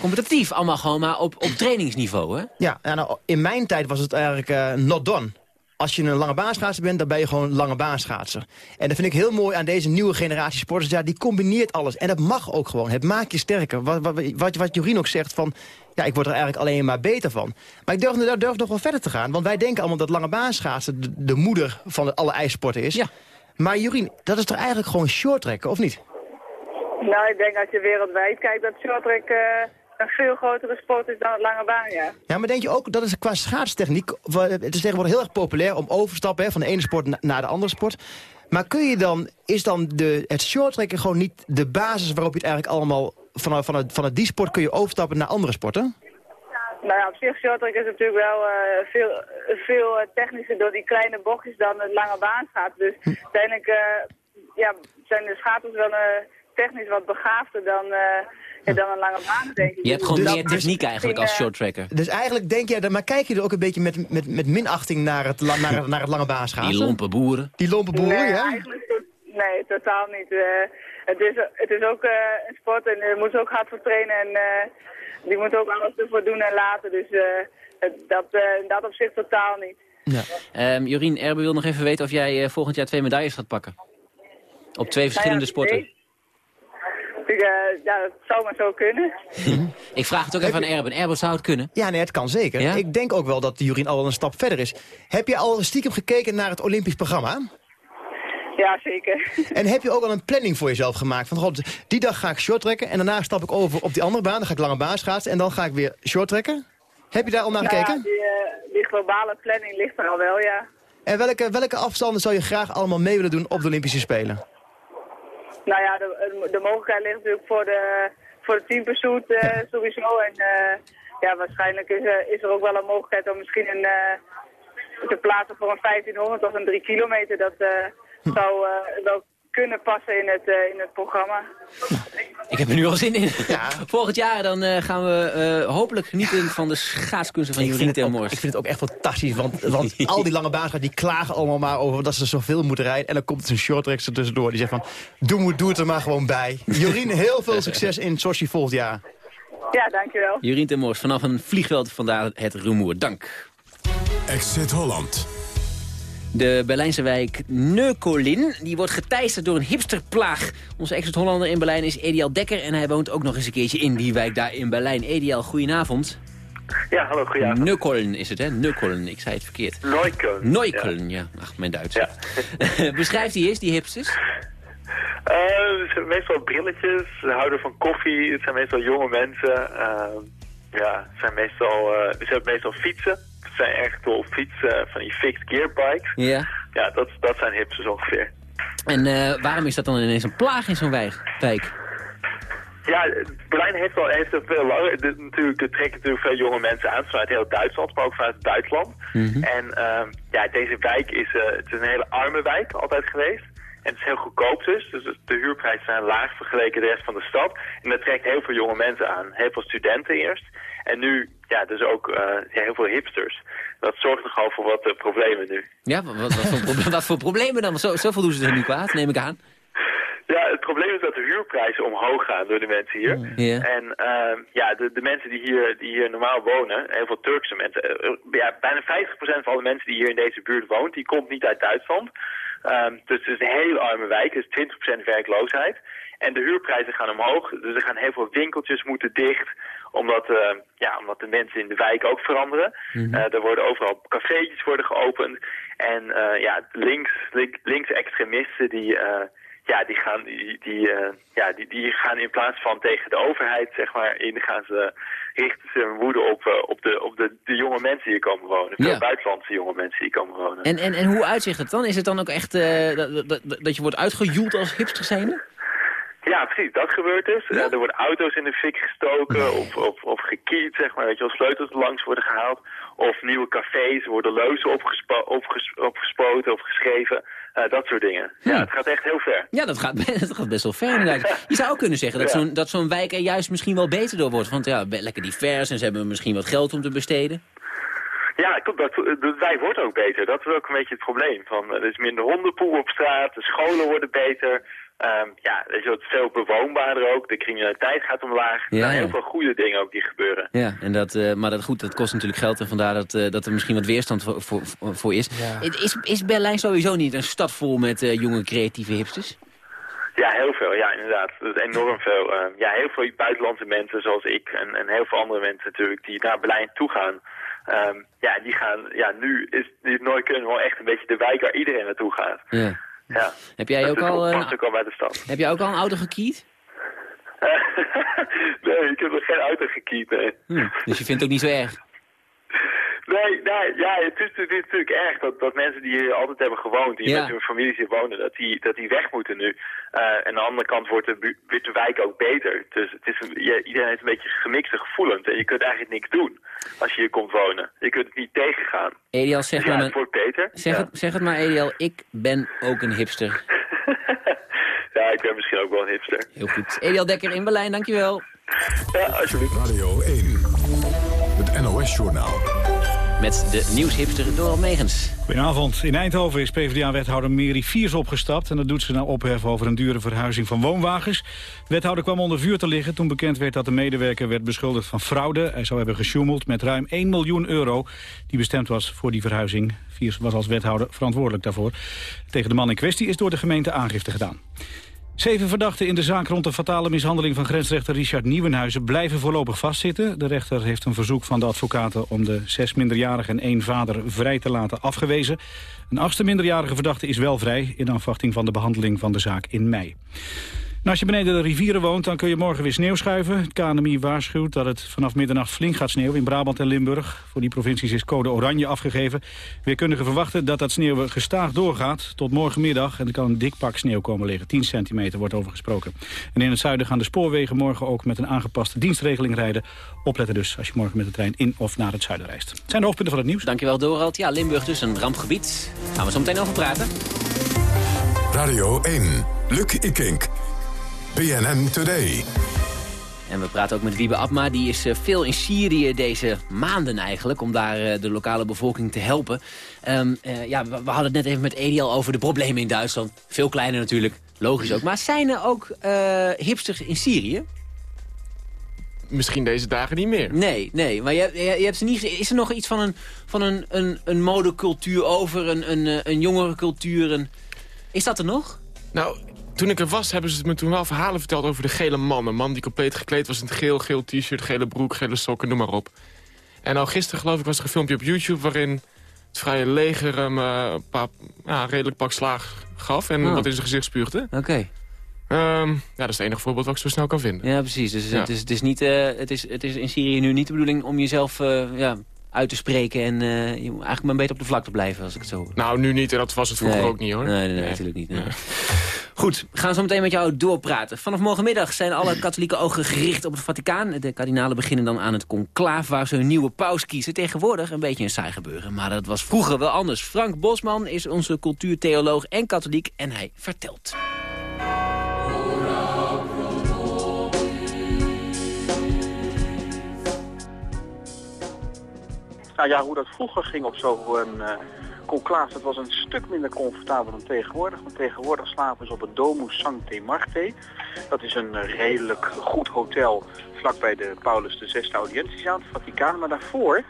competitief, allemaal gewoon maar op, op trainingsniveau, hè? Ja, nou, in mijn tijd was het eigenlijk eh not done. als je een lange baanschaatser bent, dan ben je gewoon lange baanschaatser. En dat vind ik heel mooi aan deze nieuwe generatie sporters. Ja, die combineert alles. En dat mag ook gewoon. Het maakt je sterker. Wat, wat, wat, wat Jorien ook zegt van... Ja, ik word er eigenlijk alleen maar beter van. Maar ik durf, durf nog wel verder te gaan. Want wij denken allemaal dat lange baanschaatsen de, de moeder van alle ijssporten is. Ja. Maar Jorien, dat is toch eigenlijk gewoon shorttrekken, of niet? Nou, ik denk als je wereldwijd kijkt dat shorttrack uh, een veel grotere sport is dan het lange baan, ja. Ja, maar denk je ook, dat is qua schaatstechniek... Het is tegenwoordig heel erg populair om overstappen hè, van de ene sport naar de andere sport. Maar kun je dan, is dan de, het shorttrekken gewoon niet de basis waarop je het eigenlijk allemaal... Van, van, het, van het die sport kun je overstappen naar andere sporten? Nou ja, op zich shorttrack is natuurlijk wel uh, veel, veel technischer door die kleine bochtjes dan het lange baan gaat. Dus hm. uiteindelijk uh, ja, zijn de schaters wel technisch wat begaafder dan, uh, dan een lange baan, denk ik. Je hebt gewoon dus, meer techniek eigenlijk als short tracker. Dus eigenlijk denk je, maar kijk je er ook een beetje met, met, met minachting naar het, naar, naar het lange baan schaatsen? Die lompe boeren. Die lompe boeren, nee, ja? Eigenlijk, nee, totaal niet. Uh, het, is, het is ook uh, een sport en je moet ook hard voor trainen en die moet ook alles ervoor doen en laten. Dus dat, dat op zich totaal niet. Ja. Um, Jorien Erbe wil nog even weten of jij volgend jaar twee medailles gaat pakken. Op twee verschillende nou ja, sporten. Ik, uh, ja, dat zou maar zo kunnen. ik vraag het ook even aan Erben. Erben, zou het kunnen? Ja, nee, het kan zeker. Ja? Ik denk ook wel dat Jurien al een stap verder is. Heb je al stiekem gekeken naar het Olympisch programma? Ja, zeker. En heb je ook al een planning voor jezelf gemaakt? Van, god, die dag ga ik short trekken en daarna stap ik over op die andere baan. Dan ga ik lange baan schaatsen en dan ga ik weer short trekken. Heb je daar al naar nou, gekeken? Die, uh, die globale planning ligt er al wel, ja. En welke, welke afstanden zou je graag allemaal mee willen doen op de Olympische Spelen? Nou ja, de, de mogelijkheid ligt natuurlijk voor de, voor de teampursuit uh, sowieso. En uh, ja, waarschijnlijk is, uh, is er ook wel een mogelijkheid om misschien een, te plaatsen voor een 1500 of een 3 kilometer. Dat hm. zou wel kunnen passen in het, uh, in het programma. Ik heb er nu al zin in. Ja. Volgend jaar dan uh, gaan we uh, hopelijk genieten van de schaatskunsten van Jorien Termors. Ik vind het ook echt fantastisch, want, want al die lange baanschaatsers die klagen allemaal maar over dat ze zoveel moeten rijden. En dan komt een shorttrack er tussendoor die zegt van, doe, doe het er maar gewoon bij. Jorien, heel veel succes in Sochi volgend jaar. Ja, dankjewel. Jorien Termors vanaf een vliegveld vandaar het rumoer. Dank. Exit Holland. De Berlijnse wijk Neukolin die wordt geteisterd door een hipsterplaag. Onze ex-Hollander in Berlijn is Edial Dekker... en hij woont ook nog eens een keertje in die wijk daar in Berlijn. Edial, goedenavond. Ja, hallo, goedenavond. Neukollen is het, hè? Neukollen, ik zei het verkeerd. Neukölln, ja. Ach, mijn Duits. Ja. Beschrijft die eens, die hipsters? Uh, meestal brilletjes, ze houden van koffie, het zijn meestal jonge mensen. Uh, ja, zijn meestal, uh, ze hebben meestal fietsen zijn echt op fietsen van die fixed gear bikes. Ja. Ja, dat, dat zijn hipsters ongeveer. En uh, waarom is dat dan ineens een plaag in zo'n wijk? Ja, Berlijn heeft al heeft er veel langer. Natuurlijk, er trekken natuurlijk veel jonge mensen aan vanuit heel Duitsland, maar ook vanuit het. Mm -hmm. En uh, ja, deze wijk is, uh, het is een hele arme wijk altijd geweest. En het is heel goedkoop dus. Dus de huurprijzen zijn laag vergeleken de rest van de stad. En dat trekt heel veel jonge mensen aan. Heel veel studenten eerst. En nu, ja, dus ook ja, heel veel hipsters. Dat zorgt nogal voor wat uh, problemen nu. Ja, wat, wat, voor, wat, voor, problemen dan? Zo, zoveel doen ze er nu kwaad, neem ik aan. Ja, het probleem is dat de huurprijzen omhoog gaan door de mensen hier. Yeah. En uh, ja, de, de mensen die hier, die hier normaal wonen, heel veel Turkse mensen, uh, ja, bijna 50% van alle mensen die hier in deze buurt woont, die komt niet uit Duitsland. Um, dus het is een hele arme wijk, dus 20% werkloosheid. En de huurprijzen gaan omhoog, dus er gaan heel veel winkeltjes moeten dicht, omdat, uh, ja, omdat de mensen in de wijk ook veranderen. Mm -hmm. uh, er worden overal cafeetjes worden geopend. En uh, ja, links, link, links extremisten die, ja, die, gaan, die, die, ja, die, die gaan in plaats van tegen de overheid, zeg maar, in gaan ze richten ze hun woede op, op, de, op de, de jonge mensen die hier komen wonen. Veel Ja. buitenlandse jonge mensen die komen wonen. En, en, en hoe uitzicht het dan? Is het dan ook echt eh, dat, dat, dat je wordt uitgejoeld als hipster zijnde? Ja, precies. Dat gebeurt dus. Eh, er worden auto's in de fik gestoken of, of, of gekiet, zeg maar. Weet je wel, sleutels langs worden gehaald. Of nieuwe cafés worden leuzen opgespo opges opgespoten of geschreven. Eh, dat soort dingen. Ja, het gaat echt heel ver. Ja, dat gaat, dat gaat best wel ver inderdaad. Je zou ook kunnen zeggen dat Ja. zo'n dat zo'n wijk er juist misschien wel beter door wordt. Want ja, lekker divers en ze hebben misschien wat geld om te besteden. Ja, klopt. Dat, de wijk wordt ook beter. Dat is ook een beetje het probleem. Van, er is minder hondenpoel op straat, de scholen worden beter. Ehm, ja, je, wat veel bewoonbaarder ook. De criminaliteit gaat omlaag. Er Ja, zijn heel ja. veel goede dingen ook die gebeuren. Ja, en dat, eh, maar dat, goed, dat kost natuurlijk geld en vandaar dat, eh, dat er misschien wat weerstand voor, voor, voor is. Is. Is Berlijn sowieso niet een stad vol met eh, jonge creatieve hipsters? Ja, heel veel. Ja, inderdaad. Dat is enorm veel. Ehm, ja, heel veel buitenlandse mensen zoals ik en, en heel veel andere mensen natuurlijk die naar Berlijn toe gaan. Ehm, ja, die gaan, ja, nu is die Neukölln wel echt een beetje de wijk waar iedereen naartoe gaat. Ja. Ja. Heb jij ook al, een- ook al bij de stad. Heb jij ook al een auto gekiet? nee, ik heb nog geen auto gekiet, nee. Hm, dus je vindt het ook niet zo erg? Nee, nee, ja, het is, het is natuurlijk erg dat, dat mensen die hier altijd hebben gewoond, die Ja. met hun families hier wonen, dat die, dat die weg moeten nu. Eh, en aan de andere kant wordt de, wordt de wijk ook beter. Dus het is een, je- iedereen heeft een beetje gemixte gevoelens en je kunt eigenlijk niks doen als je hier komt wonen. Je kunt het niet tegengaan. Edial, zeg ja, maar... het wordt beter. Zeg, ja. het, zeg het maar, Edial, ik ben ook een hipster. ja, ik ben misschien ook wel een hipster. Heel goed. Edial Dekker in Berlijn, dankjewel. Ja, alsjeblieft. Radio 1, het NOS-journaal. Met de nieuwshipster Dorald Megens. Goedenavond. In Eindhoven is PvdA-wethouder Meri Viers opgestapt... en dat doet ze na ophef over een dure verhuizing van woonwagens. De wethouder kwam onder vuur te liggen toen bekend werd dat de medewerker werd beschuldigd van fraude. Hij zou hebben gesjoemeld met ruim 1 miljoen euro die bestemd was voor die verhuizing. Viers was als wethouder verantwoordelijk daarvoor. Tegen de man in kwestie is door de gemeente aangifte gedaan. Zeven verdachten in de zaak rond de fatale mishandeling van grensrechter Richard Nieuwenhuizen blijven voorlopig vastzitten. De rechter heeft een verzoek van de advocaten om de zes minderjarigen en één vader vrij te laten afgewezen. Een achtste minderjarige verdachte is wel vrij in afwachting van de behandeling van de zaak in mei. En als je beneden de rivieren woont, dan kun je morgen weer sneeuw schuiven. Het KNMI waarschuwt dat het vanaf middernacht flink gaat sneeuwen in Brabant en Limburg. Voor die provincies is code oranje afgegeven. Weerkundigen verwachten dat dat sneeuwen gestaag doorgaat tot morgenmiddag. En er kan een dik pak sneeuw komen liggen. 10 centimeter wordt over gesproken. En in het zuiden gaan de spoorwegen morgen ook met een aangepaste dienstregeling rijden. Opletten dus als je morgen met de trein in of naar het zuiden reist. Het zijn de hoofdpunten van het nieuws. Dankjewel Dorald. Ja, Limburg dus, een rampgebied. Gaan we zo meteen over praten. Radio 1, Luc Ikink. BNN Today. En we praten ook met Wiebe Abma. Die is eh, veel in Syrië deze maanden eigenlijk... om daar eh, de lokale bevolking te helpen. Ehm, eh, ja, we, we hadden het net even met Edial over de problemen in Duitsland. Veel kleiner natuurlijk, logisch ook. Maar zijn er ook eh, hipsters in Syrië? Misschien deze dagen niet meer. Nee, nee. Maar je, je, je hebt ze niet gezien. Is er nog iets van een, van een, een, een modecultuur over? Een, een, een jongere cultuur? Een... Is dat er nog? Nou, toen ik er was, hebben ze me toen wel verhalen verteld over de gele man. Een man die compleet gekleed was in het geel, geel t-shirt, gele broek, gele sokken, noem maar op. En al gisteren, geloof ik, was er een filmpje op YouTube... waarin het vrije leger hem eh, een paar, ja, redelijk pak slaag gaf... en Oh. wat in zijn gezicht spuugde. Oké. Ehm, ja, dat is het enige voorbeeld wat ik zo snel kan vinden. Ja, precies. Dus Ja. Het, is, het, is niet, eh, het, is, het is in Syrië nu niet de bedoeling om jezelf eh, ja, uit te spreken... en je moet eigenlijk maar beter op de vlakte blijven, als ik het zo. Nou, nu niet en dat was het vroeger Nee. ook niet, hoor. Nee, nee, nee, natuurlijk niet. nee. Goed, we gaan zo meteen met jou doorpraten. Vanaf morgenmiddag zijn alle katholieke ogen gericht op het Vaticaan. De kardinalen beginnen dan aan het conclaaf waar ze een nieuwe paus kiezen. Tegenwoordig een beetje een saai gebeuren, maar dat was vroeger wel anders. Frank Bosman is onze cultuurtheoloog en katholiek en hij vertelt. Nou ja, hoe dat vroeger ging op zo'n eh conclave, dat was een stuk minder comfortabel dan tegenwoordig. Want tegenwoordig slapen ze op het Domus Sancte Marte. Dat is een eh, redelijk goed hotel vlakbij de Paulus VI audiëntiezaal, het Vaticaan. Maar daarvoor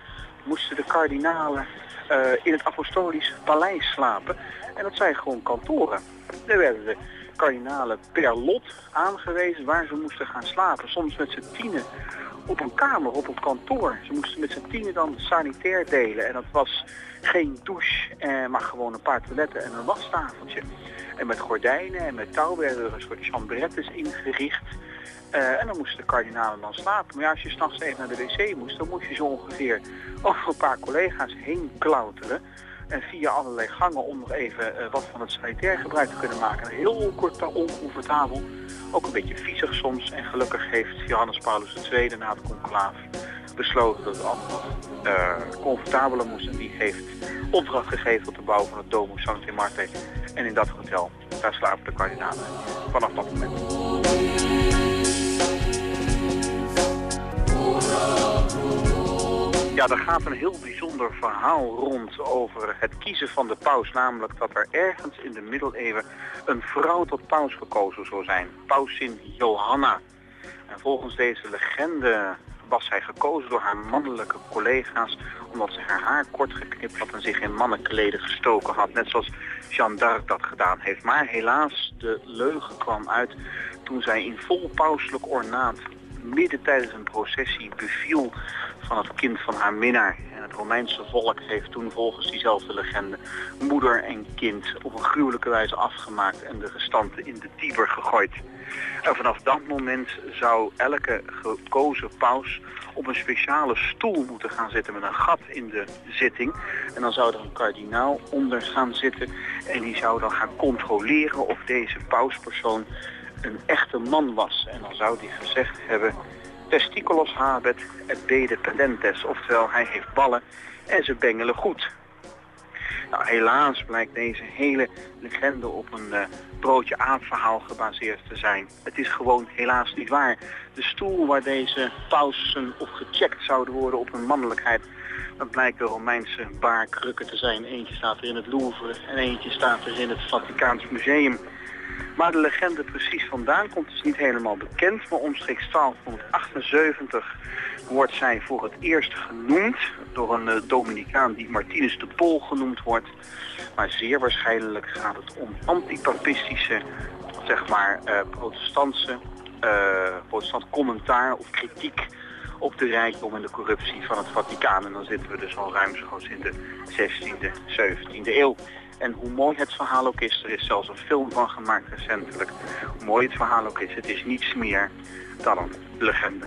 moesten de kardinalen eh, in het apostolisch paleis slapen. En dat zijn gewoon kantoren. Daar werden de kardinalen per lot aangewezen waar ze moesten gaan slapen. Soms met z'n tienen op een kamer, op een kantoor. Ze moesten met z'n tienen dan sanitair delen. En dat was geen douche, eh, maar gewoon een paar toiletten en een wastafeltje. En met gordijnen en met touw werden er een soort chambrettes ingericht. Eh, en dan moesten de kardinalen dan slapen. Maar als je s'nachts even naar de wc moest, dan moest je zo ongeveer over een paar collega's heen klauteren. En via allerlei gangen om nog even eh, wat van het sanitair gebruik te kunnen maken. Heel kort oncomfortabel. Ook een beetje viezig soms. En gelukkig heeft Johannes Paulus II na het conclaaf besloten dat het allemaal eh, comfortabeler moest. En die heeft opdracht gegeven tot de bouw van het Domus Sancte Marte. En in dat hotel, daar slapen de kardinalen vanaf dat moment. Ja, er gaat een heel bijzonder verhaal rond over het kiezen van de paus. Namelijk dat er ergens in de middeleeuwen een vrouw tot paus gekozen zou zijn. Pausin Johanna. En volgens deze legende was zij gekozen door haar mannelijke collega's... omdat ze haar haar kort geknipt had en zich in mannenkleden gestoken had. Net zoals Jeanne d'Arc dat gedaan heeft. Maar helaas, de leugen kwam uit toen zij in vol pauselijk ornaat... midden tijdens een processie beviel van het kind van haar minnaar. En het Romeinse volk heeft toen volgens diezelfde legende moeder en kind op een gruwelijke wijze afgemaakt en de restanten in de Tiber gegooid. En vanaf dat moment zou elke gekozen paus op een speciale stoel moeten gaan zitten met een gat in de zitting. En dan zou er een kardinaal onder gaan zitten en die zou dan gaan controleren of deze pauspersoon een echte man was. En dan zou die gezegd hebben, testiculos habet et bede pendentes. Oftewel, hij heeft ballen en ze bengelen goed. Nou, helaas blijkt deze hele legende op een uh, broodje aapverhaal gebaseerd te zijn. Het is gewoon helaas niet waar. De stoel waar deze pausen op gecheckt zouden worden op hun mannelijkheid... dat blijkt Romeinse baarkrukken te zijn. Eentje staat er in het Louvre en eentje staat er in het Vaticaans Museum. Maar de legende precies vandaan komt is niet helemaal bekend. Maar omstreeks 1278 wordt zij voor het eerst genoemd door een uh, Dominicaan die Martinus de Pol genoemd wordt. Maar zeer waarschijnlijk gaat het om antipapistische, zeg maar, uh, protestantse, uh, protestant commentaar of kritiek op de rijkdom en de corruptie van het Vaticaan. En dan zitten we dus al ruimschoots in de 16e, 17e eeuw. En hoe mooi het verhaal ook is, er is zelfs een film van gemaakt recentelijk. Hoe mooi het verhaal ook is, het is niets meer dan een legende.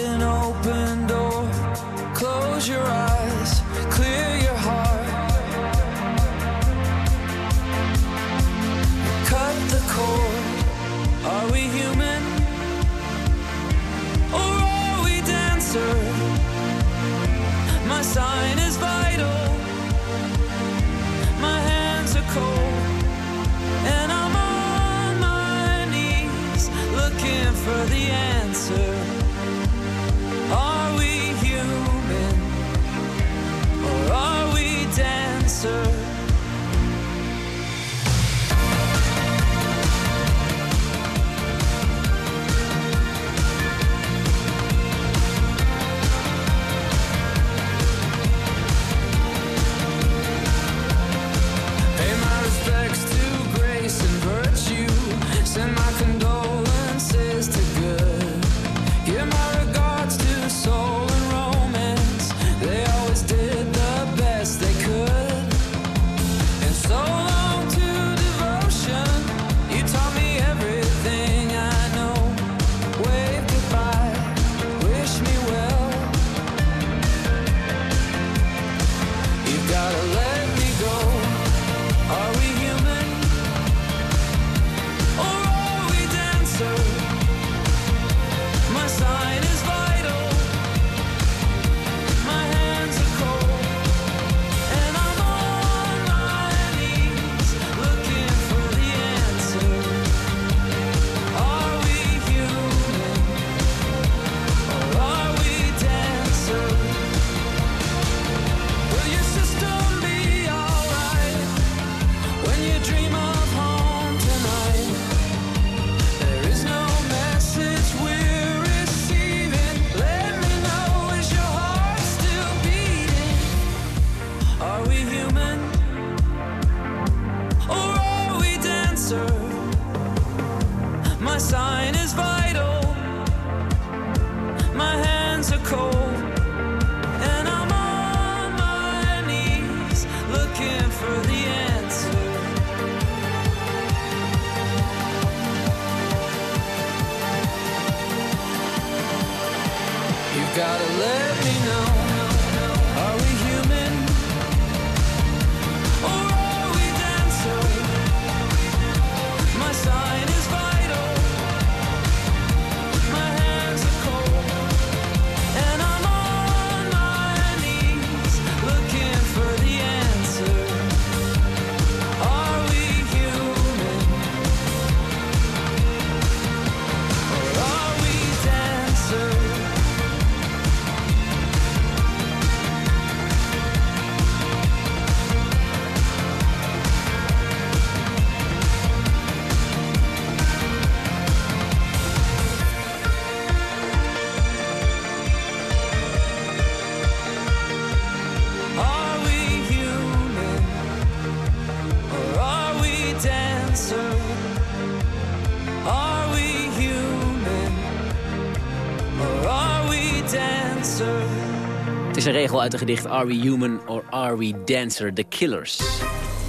uit de gedicht Are We Human or Are We Dancer? The Killers.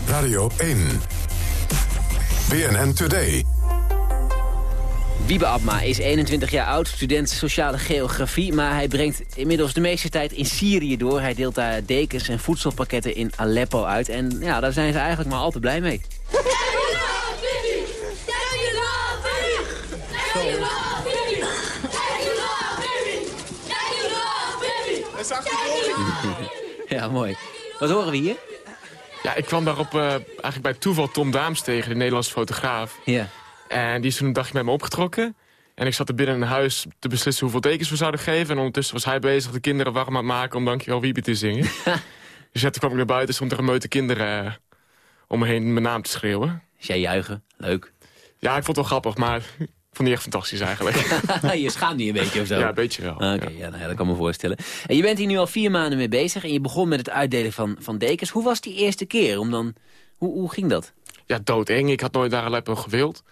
Radio 1. BNN Today. Wiebe Abma is 21 jaar oud, student sociale geografie... maar hij brengt inmiddels de meeste tijd in Syrië door. Hij deelt daar dekens en voedselpakketten in Aleppo uit. En ja, daar zijn ze eigenlijk maar al te blij mee. Ja, mooi. Wat horen we hier? Ja, ik kwam daarop uh, eigenlijk bij toeval Tom Daams tegen, de Nederlandse fotograaf. Ja. En die is toen een dagje met me opgetrokken. En ik zat er binnen in huis te beslissen hoeveel dekens we zouden geven. En ondertussen was hij bezig de kinderen warm aan het maken om Dankjewel Wiebe te zingen. dus ja, toen kwam ik naar buiten, stond er een meute kinderen uh, om me heen mijn naam te schreeuwen. Is jij juichen? Leuk. Ja, ik vond het wel grappig, maar vond die echt fantastisch eigenlijk. je schaamt niet een beetje of zo? Ja, een beetje wel. Oké, okay, ja. ja, nou ja, dat kan me voorstellen. En je bent hier nu al vier maanden mee bezig en je begon met het uitdelen van, van dekens. Hoe was die eerste keer? Om dan, hoe, hoe ging dat? Ja, doodeng. Ik had nooit daar Aleppo gewild.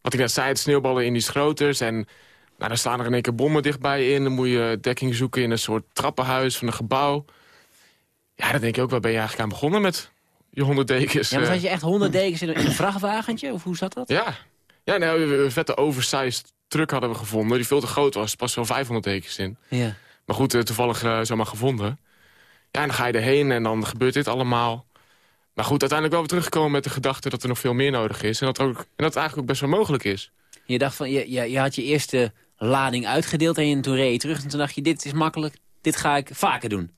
Wat ik net zei, het sneeuwballen in die schroters. En nou, dan staan er in één keer bommen dichtbij in. Dan moet je dekking zoeken in een soort trappenhuis van een gebouw. Ja, dan denk je ook, waar ben je eigenlijk aan begonnen met je honderd dekens? Ja, maar had je echt honderd dekens in een, in een vrachtwagentje? Of hoe zat dat? Ja, ja nou, een vette oversized truck hadden we gevonden. Die veel te groot was. Er pas wel 500 dekens in. Ja. Maar goed, toevallig uh, zomaar gevonden. Ja, en dan ga je erheen en dan gebeurt dit allemaal. Maar goed, uiteindelijk wel weer teruggekomen met de gedachte dat er nog veel meer nodig is. En dat, ook, en dat het eigenlijk ook best wel mogelijk is. Je dacht van, je, je, je had je eerste lading uitgedeeld en je, toen reed je terug. En toen dacht je, dit is makkelijk, dit ga ik vaker doen.